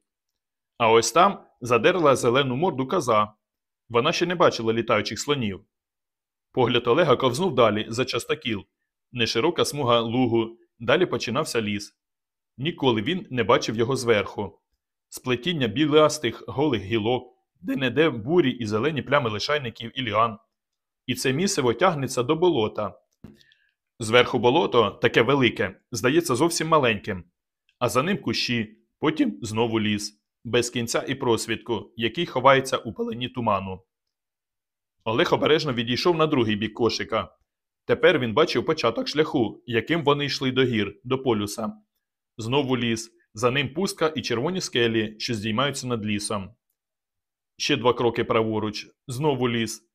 А ось там задерла зелену морду коза. Вона ще не бачила літаючих слонів. Погляд Олега ковзнув далі за частокіл. Неширока смуга лугу, далі починався ліс. Ніколи він не бачив його зверху. Сплетіння білеастих голих гілок, де-не-де бурі і зелені плями лишайників і ліан. І це місиво тягнеться до болота. Зверху болото, таке велике, здається зовсім маленьким, а за ним кущі, потім знову ліс, без кінця і просвідку, який ховається у пелені туману. Олег обережно відійшов на другий бік кошика. Тепер він бачив початок шляху, яким вони йшли до гір, до полюса. Знову ліс, за ним пустка і червоні скелі, що здіймаються над лісом. Ще два кроки праворуч, знову ліс.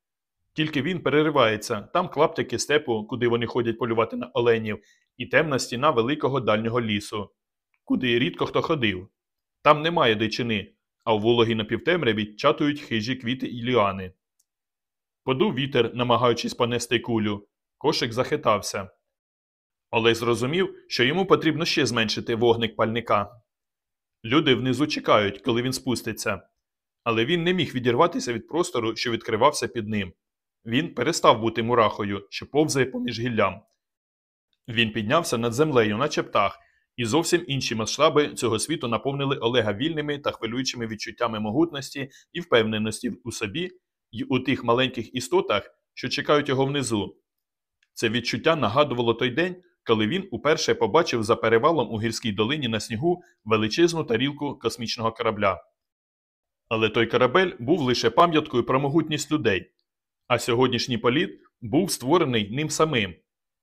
Тільки він переривається, там клаптики степу, куди вони ходять полювати на оленів, і темна стіна великого дальнього лісу, куди рідко хто ходив. Там немає дичини, а у вологій напівтемряві чатують хижі квіти і ліани. Подув вітер, намагаючись понести кулю. Кошик захитався. Олег зрозумів, що йому потрібно ще зменшити вогник пальника. Люди внизу чекають, коли він спуститься. Але він не міг відірватися від простору, що відкривався під ним. Він перестав бути мурахою, що повзає поміж гіллям. Він піднявся над землею, наче птах, і зовсім інші масштаби цього світу наповнили Олега вільними та хвилюючими відчуттями могутності і впевненості у собі і у тих маленьких істотах, що чекають його внизу. Це відчуття нагадувало той день, коли він уперше побачив за перевалом у гірській долині на снігу величезну тарілку космічного корабля. Але той корабель був лише пам'яткою про могутність людей, а сьогоднішній політ був створений ним самим.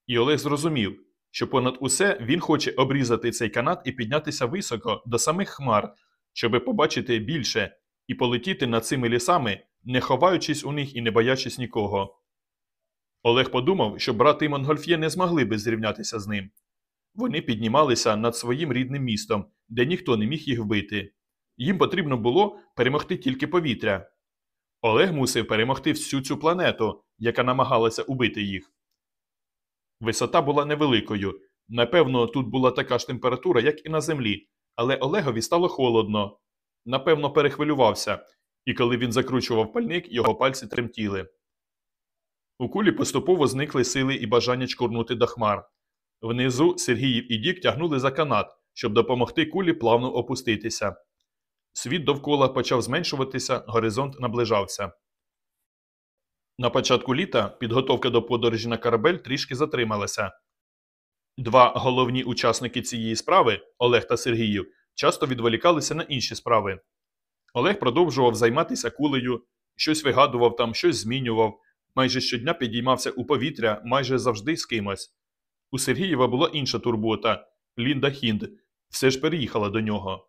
І Олег зрозумів, що понад усе він хоче обрізати цей канат і піднятися високо до самих хмар, щоби побачити більше і полетіти над цими лісами, не ховаючись у них і не боячись нікого. Олег подумав, що брати Монгольф'є не змогли би зрівнятися з ним. Вони піднімалися над своїм рідним містом, де ніхто не міг їх вбити. Їм потрібно було перемогти тільки повітря. Олег мусив перемогти всю цю планету, яка намагалася убити їх. Висота була невеликою. Напевно, тут була така ж температура, як і на землі, але Олегові стало холодно. Напевно, перехвилювався, і коли він закручував пальник, його пальці тремтіли. У кулі поступово зникли сили і бажання чкурнути до хмар. Внизу Сергіїв і Дік тягнули за канат, щоб допомогти кулі плавно опуститися. Світ довкола почав зменшуватися, горизонт наближався. На початку літа підготовка до подорожі на корабель трішки затрималася. Два головні учасники цієї справи Олег та Сергіїв, часто відволікалися на інші справи. Олег продовжував займатися кулею, щось вигадував там, щось змінював, майже щодня підіймався у повітря майже завжди з кимось. У Сергієва була інша турбота Лінда Хінд, все ж переїхала до нього.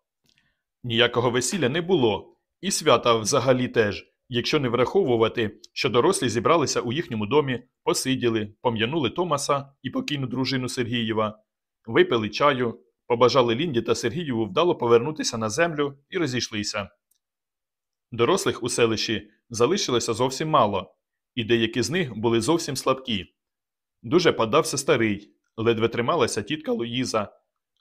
Ніякого весілля не було, і свята взагалі теж, якщо не враховувати, що дорослі зібралися у їхньому домі, посиділи, пом'янули Томаса і покійну дружину Сергієва, випили чаю, побажали Лінді та Сергієву вдало повернутися на землю і розійшлися. Дорослих у селищі залишилося зовсім мало, і деякі з них були зовсім слабкі. Дуже подався старий, ледве трималася тітка Луїза,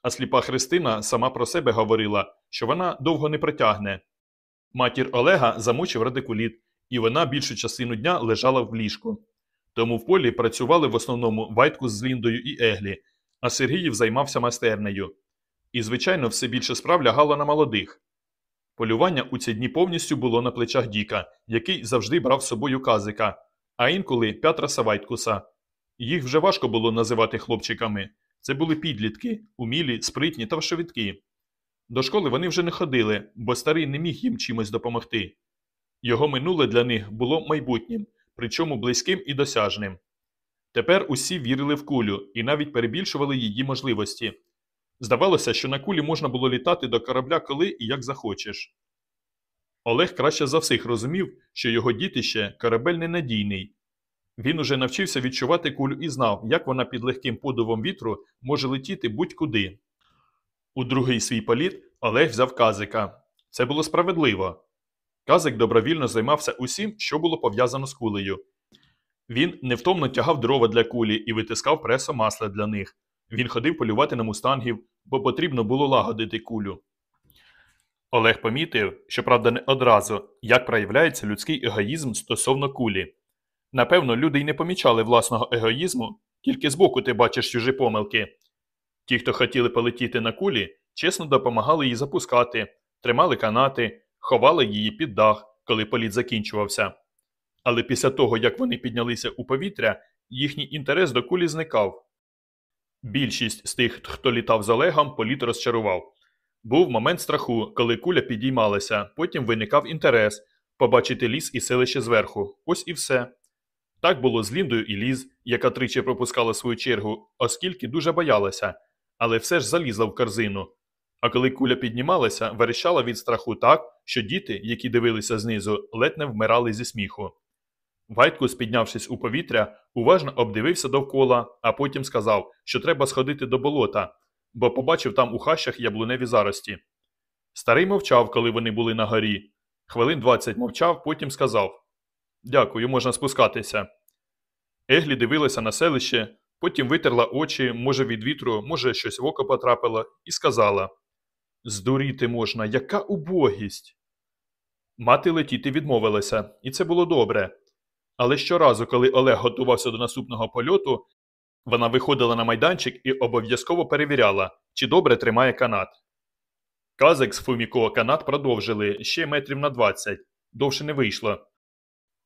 а сліпа Христина сама про себе говорила, що вона довго не протягне. Матір Олега замучив радикуліт, і вона більшу частину дня лежала в ліжку. Тому в полі працювали в основному Вайтку з Ліндою і Еглі, а Сергіїв займався майстернею. І, звичайно, все більше справ лягало на молодих. Полювання у ці дні повністю було на плечах Діка, який завжди брав з собою казика, а інколи П'ятраса Вайткуса. Їх вже важко було називати хлопчиками. Це були підлітки, умілі, спритні та швидкі. До школи вони вже не ходили, бо старий не міг їм чимось допомогти. Його минуле для них було майбутнім, причому близьким і досяжним. Тепер усі вірили в кулю і навіть перебільшували її можливості. Здавалося, що на кулі можна було літати до корабля коли і як захочеш. Олег краще за всіх розумів, що його дітище корабель ненадійний. Він уже навчився відчувати кулю і знав, як вона під легким подувом вітру може летіти будь-куди. У другий свій політ Олег взяв казика. Це було справедливо. Казик добровільно займався усім, що було пов'язано з кулею. Він невтомно тягав дрова для кулі і витискав пресо масла для них. Він ходив полювати на мустангів, бо потрібно було лагодити кулю. Олег помітив, щоправда, не одразу, як проявляється людський егоїзм стосовно кулі. Напевно, люди й не помічали власного егоїзму, тільки збоку ти бачиш чужі помилки. Ті, хто хотіли полетіти на кулі, чесно допомагали її запускати, тримали канати, ховали її під дах, коли політ закінчувався. Але після того, як вони піднялися у повітря, їхній інтерес до кулі зникав. Більшість з тих, хто літав з Олегом, політ розчарував. Був момент страху, коли куля підіймалася, потім виникав інтерес побачити ліс і селище зверху. Ось і все. Так було з Ліндою і Ліз, яка тричі пропускала свою чергу, оскільки дуже боялася, але все ж залізла в корзину. А коли куля піднімалася, верещала від страху так, що діти, які дивилися знизу, ледь не вмирали зі сміху. Вайткус, піднявшись у повітря, уважно обдивився довкола, а потім сказав, що треба сходити до болота, бо побачив там у хащах яблуневі зарості. Старий мовчав, коли вони були на горі. Хвилин двадцять мовчав, потім сказав Дякую, можна спускатися. Еглі дивилася на селище, потім витерла очі, може, від вітру, може, щось в око потрапило, і сказала Здуріти можна, яка убогість. Мати летіти відмовилася, і це було добре. Але щоразу, коли Олег готувався до наступного польоту, вона виходила на майданчик і обов'язково перевіряла, чи добре тримає канат. Казик з Фуміко канат продовжили ще метрів на 20, довше не вийшло.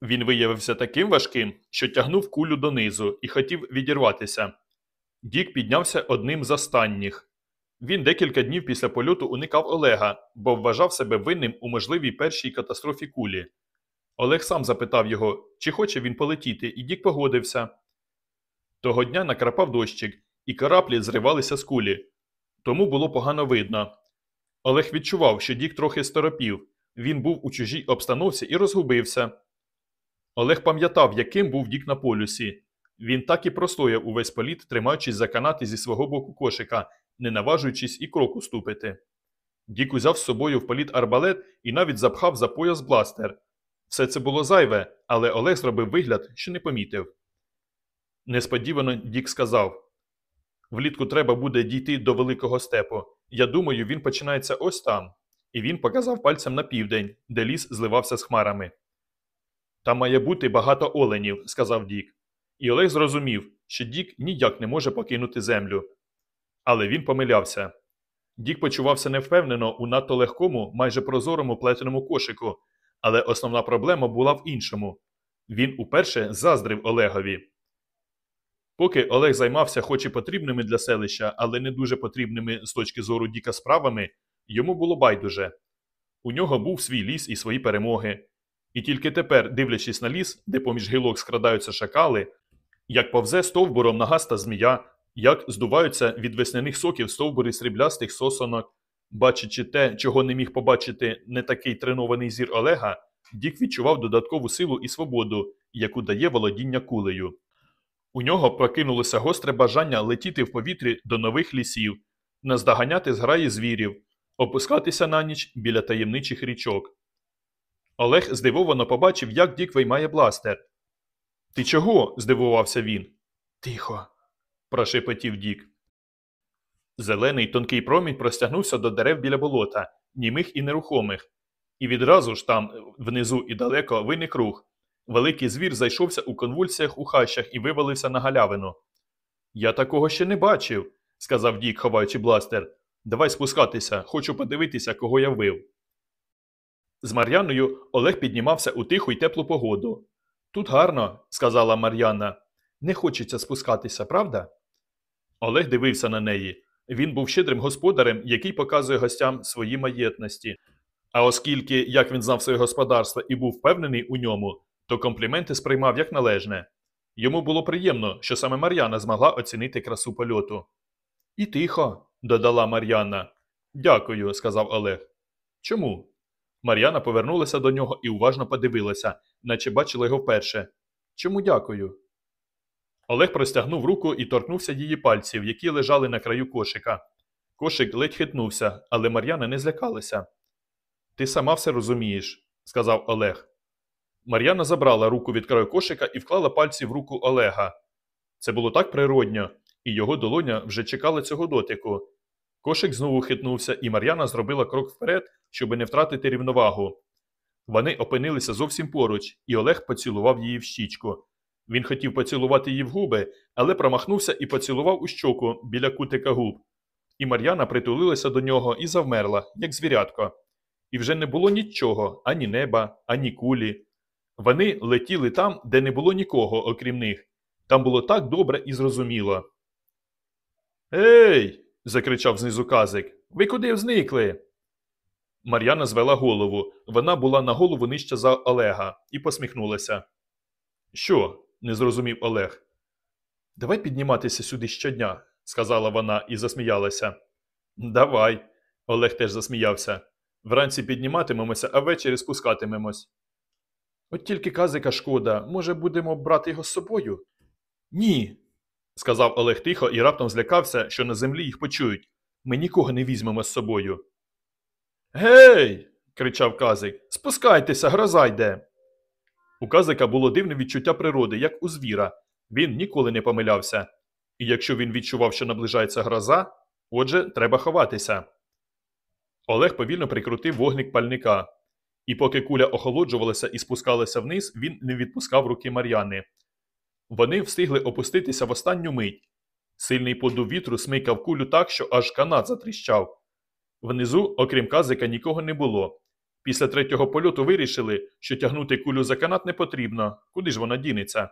Він виявився таким важким, що тягнув кулю донизу і хотів відірватися. Дік піднявся одним з останніх. Він декілька днів після польоту уникав Олега, бо вважав себе винним у можливій першій катастрофі кулі. Олег сам запитав його, чи хоче він полетіти, і Дік погодився. Того дня накрапав дощик, і караплі зривалися з кулі. Тому було погано видно. Олег відчував, що Дік трохи сторопів. Він був у чужій обстановці і розгубився. Олег пам'ятав, яким був Дік на полюсі. Він так і простояв увесь політ, тримаючись за канати зі свого боку кошика, не наважуючись і кроку ступити. Дік узяв з собою в політ арбалет і навіть запхав за пояс бластер. Все це було зайве, але Олег зробив вигляд, що не помітив. Несподівано Дік сказав Влітку треба буде дійти до великого степу. Я думаю, він починається ось там. І він показав пальцем на південь, де ліс зливався з хмарами. Там має бути багато оленів, сказав Дік. І Олег зрозумів, що Дік ніяк не може покинути землю. Але він помилявся. Дік почувався невпевнено у надто легкому, майже прозорому плетеному кошику, але основна проблема була в іншому він уперше заздрив Олегові. Поки Олег займався хоч і потрібними для селища, але не дуже потрібними з точки зору Діка справами, йому було байдуже. У нього був свій ліс і свої перемоги. І тільки тепер, дивлячись на ліс, де поміж гілок скрадаються шакали, як повзе стовбуром нагаста змія, як здуваються від весняних соків стовбури сріблястих сосонок, бачачи те, чого не міг побачити не такий тренований зір Олега, Дік відчував додаткову силу і свободу, яку дає володіння кулею. У нього прокинулося гостре бажання летіти в повітрі до нових лісів, наздоганяти зграї звірів, опускатися на ніч біля таємничих річок. Олег здивовано побачив, як Дік виймає бластер. Ти чого? здивувався він. Тихо, прошепотів Дік. Зелений тонкий промінь простягнувся до дерев біля болота, німих і нерухомих. І відразу ж там, внизу і далеко, виник рух. Великий звір зайшовся у конвульсіях у хащах і вивалився на галявину. Я такого ще не бачив, сказав Дік, ховаючи бластер. Давай спускатися, хочу подивитися, кого я вбив. З Мар'яною Олег піднімався у тиху й теплу погоду. Тут гарно, сказала Мар'яна. Не хочеться спускатися, правда? Олег дивився на неї. Він був щедрим господарем, який показує гостям свої маєтності. А оскільки, як він знав своє господарство і був впевнений у ньому, то компліменти сприймав як належне. Йому було приємно, що саме Мар'яна змогла оцінити красу польоту. І тихо, додала Мар'яна. Дякую, сказав Олег. Чому? Мар'яна повернулася до нього і уважно подивилася, наче бачила його вперше. Чому дякую? Олег простягнув руку і торкнувся її пальців, які лежали на краю кошика. Кошик ледь хитнувся, але Мар'яна не злякалася. Ти сама все розумієш, сказав Олег. Мар'яна забрала руку від краю кошика і вклала пальці в руку Олега. Це було так природньо, і його долоня вже чекала цього дотику. Кошик знову хитнувся, і Мар'яна зробила крок вперед, щоби не втратити рівновагу. Вони опинилися зовсім поруч, і Олег поцілував її в щічку. Він хотів поцілувати її в губи, але промахнувся і поцілував у щоку біля кутика губ. І Мар'яна притулилася до нього і завмерла, як звірятко. і вже не було нічого, ані неба, ані кулі. Вони летіли там, де не було нікого, окрім них. Там було так добре і зрозуміло. Ей. Закричав знизу казик. Ви куди зникли? Мар'яна звела голову. Вона була на голову нижче за Олега і посміхнулася. Що? не зрозумів Олег. Давай підніматися сюди щодня, сказала вона і засміялася. Давай. Олег теж засміявся. Вранці підніматимемося, а ввечері спускатимемось. От тільки казика шкода, може, будемо брати його з собою? Ні, сказав Олег тихо і раптом злякався, що на землі їх почують. Ми нікого не візьмемо з собою. Гей. кричав казик. Спускайтеся, гроза йде. У казика було дивне відчуття природи, як у звіра. Він ніколи не помилявся. І якщо він відчував, що наближається гроза, отже, треба ховатися. Олег повільно прикрутив вогник пальника. І поки куля охолоджувалася і спускалася вниз, він не відпускав руки Мар'яни. Вони встигли опуститися в останню мить. Сильний подув вітру смикав кулю так, що аж канат затріщав. Внизу, окрім казика, нікого не було. Після третього польоту вирішили, що тягнути кулю за канат не потрібно, куди ж вона дінеться.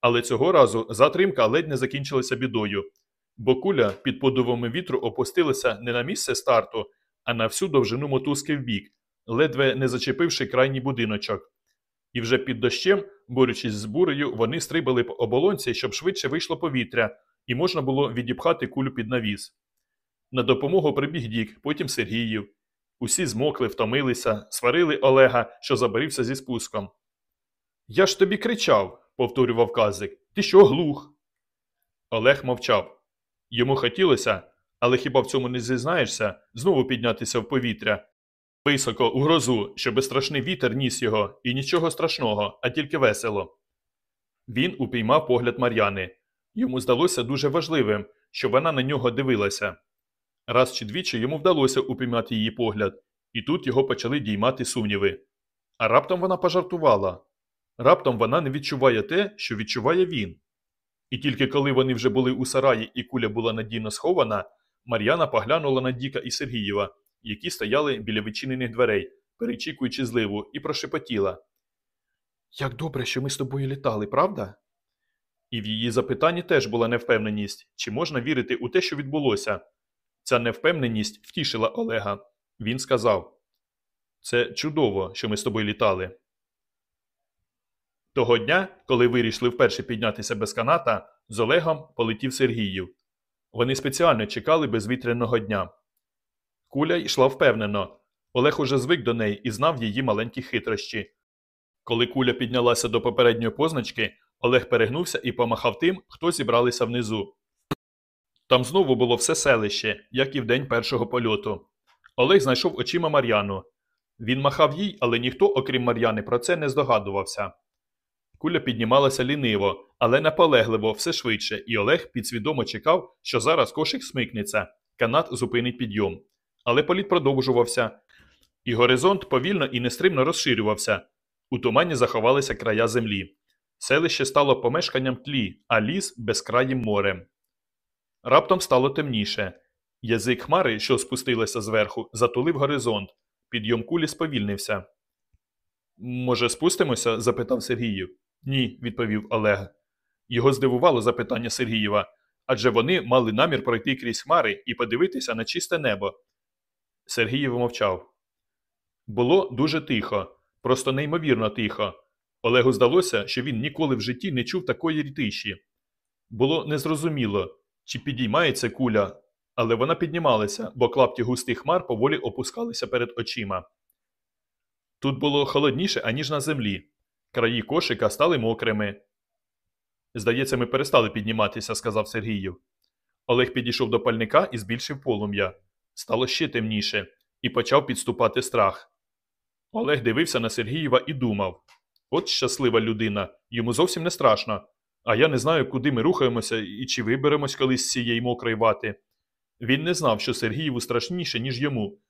Але цього разу затримка ледь не закінчилася бідою, бо куля під подувами вітру опустилася не на місце старту, а на всю довжину мотузки вбік, ледве не зачепивши крайній будиночок. І вже під дощем, борючись з бурею, вони стрибали по оболонці, щоб швидше вийшло повітря, і можна було відіпхати кулю під навіс. На допомогу прибіг Дік, потім Сергіїв. Усі змокли, втомилися, сварили Олега, що забарився зі спуском. Я ж тобі кричав, повторював казик. Ти що глух? Олег мовчав. Йому хотілося, але хіба в цьому не зізнаєшся, знову піднятися в повітря. Високо, у грозу, щоби страшний вітер ніс його, і нічого страшного, а тільки весело. Він упіймав погляд Мар'яни. Йому здалося дуже важливим, що вона на нього дивилася. Раз чи двічі йому вдалося упіймати її погляд, і тут його почали діймати сумніви. А раптом вона пожартувала. Раптом вона не відчуває те, що відчуває він. І тільки коли вони вже були у сараї і куля була надійно схована, Мар'яна поглянула на Діка і Сергієва, які стояли біля відчинених дверей, перечікуючи зливу, і прошепотіла. Як добре, що ми з тобою літали, правда? І в її запитанні теж була невпевненість, чи можна вірити у те, що відбулося. Ця невпевненість втішила Олега. Він сказав Це чудово, що ми з тобою літали. Того дня, коли вирішили вперше піднятися без каната, з Олегом полетів Сергіїв. Вони спеціально чекали безвітряного дня. Куля йшла впевнено. Олег уже звик до неї і знав її маленькі хитрощі. Коли куля піднялася до попередньої позначки, Олег перегнувся і помахав тим, хто зібралися внизу. Там знову було все селище, як і в день першого польоту. Олег знайшов очима Мар'яну. Він махав їй, але ніхто, окрім Мар'яни, про це не здогадувався. Куля піднімалася ліниво, але наполегливо, все швидше, і Олег підсвідомо чекав, що зараз кошик смикнеться, канат зупинить підйом. Але політ продовжувався, і горизонт повільно і нестримно розширювався. У тумані заховалися края землі. Селище стало помешканням тлі, а ліс безкраїм морем. Раптом стало темніше. Язик хмари, що спустилася зверху, затулив горизонт. Підйом кулі сповільнився. Може, спустимося? запитав Сергіїв. Ні, відповів Олег. Його здивувало запитання Сергієва, адже вони мали намір пройти крізь хмари і подивитися на чисте небо. Сергієв мовчав. Було дуже тихо, просто неймовірно тихо. Олегу здалося, що він ніколи в житті не чув такої тиші. Було незрозуміло, чи підіймається куля, але вона піднімалася, бо клапті густих хмар поволі опускалися перед очима. Тут було холодніше, аніж на землі. Краї кошика стали мокрими. Здається, ми перестали підніматися, сказав Сергіїв. Олег підійшов до пальника і збільшив полум'я. Стало ще темніше, і почав підступати страх. Олег дивився на Сергієва і думав от щаслива людина, йому зовсім не страшно. А я не знаю, куди ми рухаємося і чи виберемось колись з цієї мокрої вати. Він не знав, що Сергієву страшніше, ніж йому,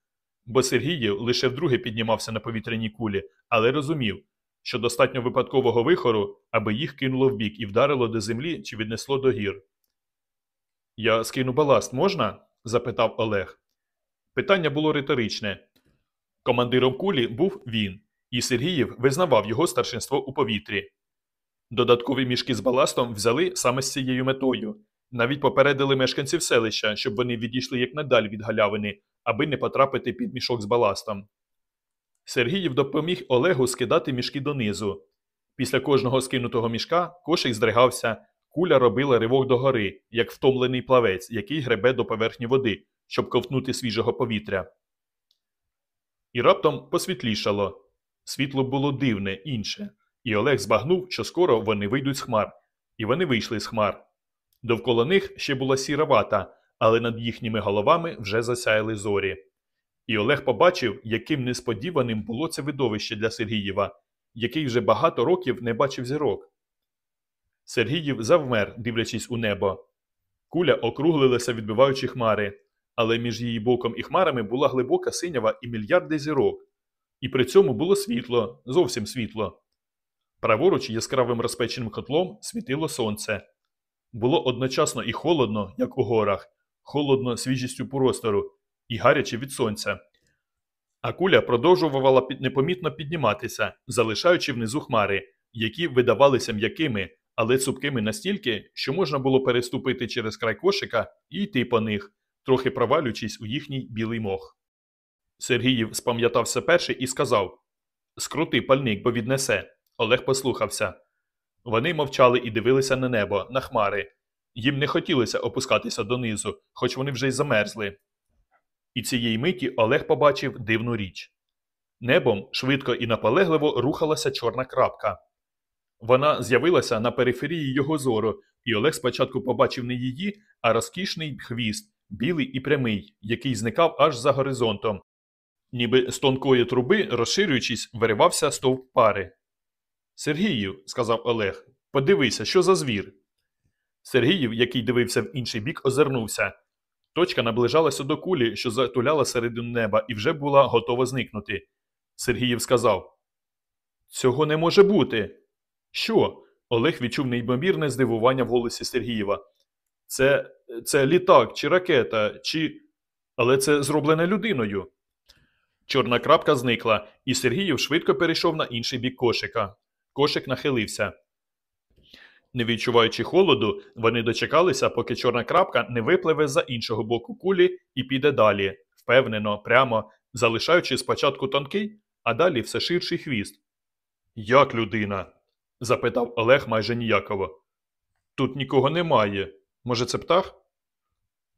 бо Сергієв лише вдруге піднімався на повітряній кулі, але розумів, що достатньо випадкового вихору, аби їх кинуло вбік і вдарило до землі чи віднесло до гір. Я скину баласт можна? запитав Олег. Питання було риторичне. Командиром кулі був він, і Сергіїв визнавав його старшинство у повітрі. Додаткові мішки з баластом взяли саме з цією метою. Навіть попередили мешканців селища, щоб вони відійшли якнадаль від галявини, аби не потрапити під мішок з баластом. Сергіїв допоміг Олегу скидати мішки донизу. Після кожного скинутого мішка кошик здригався, куля робила ривок догори, як втомлений плавець, який гребе до поверхні води, щоб ковтнути свіжого повітря. І раптом посвітлішало. Світло було дивне, інше, і Олег збагнув, що скоро вони вийдуть з хмар. І вони вийшли з хмар. Довкола них ще була сіра вата, але над їхніми головами вже засяяли зорі. І Олег побачив, яким несподіваним було це видовище для Сергієва, який вже багато років не бачив зірок. Сергіїв завмер, дивлячись у небо. Куля округлилася, відбиваючи хмари, але між її боком і хмарами була глибока синява і мільярди зірок. І при цьому було світло, зовсім світло. Праворуч яскравим розпеченим котлом світило сонце. Було одночасно і холодно, як у горах, холодно свіжістю простору, і гаряче від сонця. А куля продовжувала непомітно підніматися, залишаючи внизу хмари, які видавалися м'якими, але цупкими настільки, що можна було переступити через край кошика і йти по них, трохи провалюючись у їхній білий мох. Сергіїв спам'ятався перший і сказав Скрути пальник, бо віднесе. Олег послухався. Вони мовчали і дивилися на небо, на хмари. Їм не хотілося опускатися донизу, хоч вони вже й замерзли. І цієї миті Олег побачив дивну річ. Небом швидко і наполегливо рухалася чорна крапка. Вона з'явилася на периферії його зору, і Олег спочатку побачив не її, а розкішний хвіст, білий і прямий, який зникав аж за горизонтом. Ніби з тонкої труби, розширюючись, виривався стовп пари. Сергіїв, сказав Олег, подивися, що за звір. Сергіїв, який дивився в інший бік, озирнувся. Точка наближалася до кулі, що затуляла середину неба, і вже була готова зникнути. Сергіїв сказав: Цього не може бути. Що? Олег відчув неймовірне здивування в голосі Сергієва. Це, це літак чи ракета, чи. Але це зроблене людиною. Чорна крапка зникла, і Сергіїв швидко перейшов на інший бік кошика. Кошик нахилився. Не відчуваючи холоду, вони дочекалися, поки чорна крапка не випливе за іншого боку кулі і піде далі, впевнено, прямо, залишаючи спочатку тонкий, а далі все ширший хвіст. Як людина? запитав Олег майже ніяково. Тут нікого немає. Може, це птах?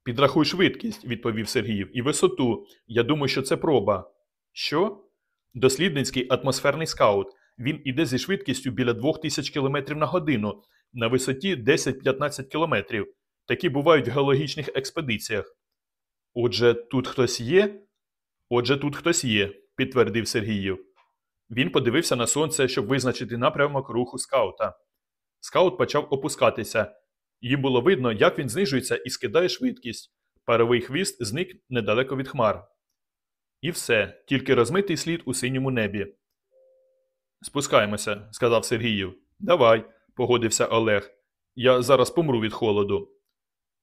Підрахуй швидкість, відповів Сергіїв, і висоту. Я думаю, що це проба. Що? Дослідницький атмосферний скаут. Він іде зі швидкістю біля 2000 км на годину на висоті 10-15 км. Такі бувають в геологічних експедиціях. Отже, тут хтось є? Отже, тут хтось є, підтвердив Сергіїв. Він подивився на сонце, щоб визначити напрямок руху скаута. Скаут почав опускатися. Їм було видно, як він знижується і скидає швидкість. Паровий хвіст зник недалеко від хмар. І все, тільки розмитий слід у синьому небі. Спускаємося, сказав Сергіїв. Давай, погодився Олег. Я зараз помру від холоду.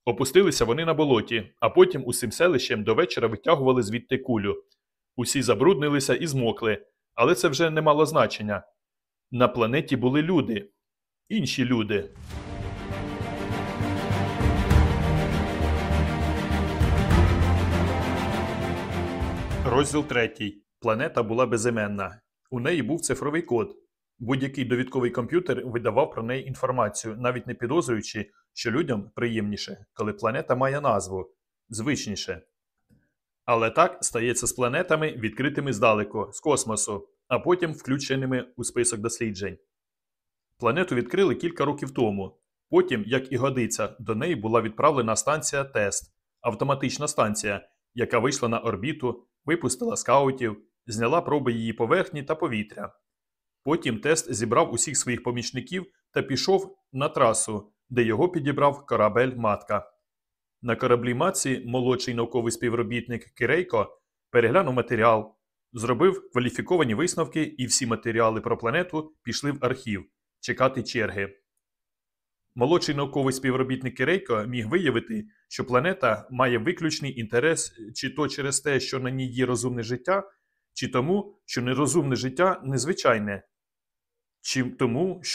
Опустилися вони на болоті, а потім усім селищем до вечора витягували звідти кулю. Усі забруднилися і змокли, але це вже не мало значення. На планеті були люди. Інші люди. Розділ третій. Планета була безіменна. У неї був цифровий код. Будь-який довідковий комп'ютер видавав про неї інформацію, навіть не підозрюючи, що людям приємніше, коли планета має назву звичніше. Але так стається з планетами, відкритими здалеку, з космосу, а потім включеними у список досліджень. Планету відкрили кілька років тому. Потім, як і годиться, до неї була відправлена станція Тест, автоматична станція, яка вийшла на орбіту, випустила скаутів, зняла проби її поверхні та повітря. Потім тест зібрав усіх своїх помічників та пішов на трасу, де його підібрав корабель Матка. На кораблі Матці молодший науковий співробітник Кирейко переглянув матеріал, зробив кваліфіковані висновки, і всі матеріали про планету пішли в архів чекати черги. Молодший науковий співробітник Кирейко міг виявити, що планета має виключний інтерес чи то через те, що на ній є розумне життя, Чи тому, що нерозумне життя незвичайне? Чи тому, що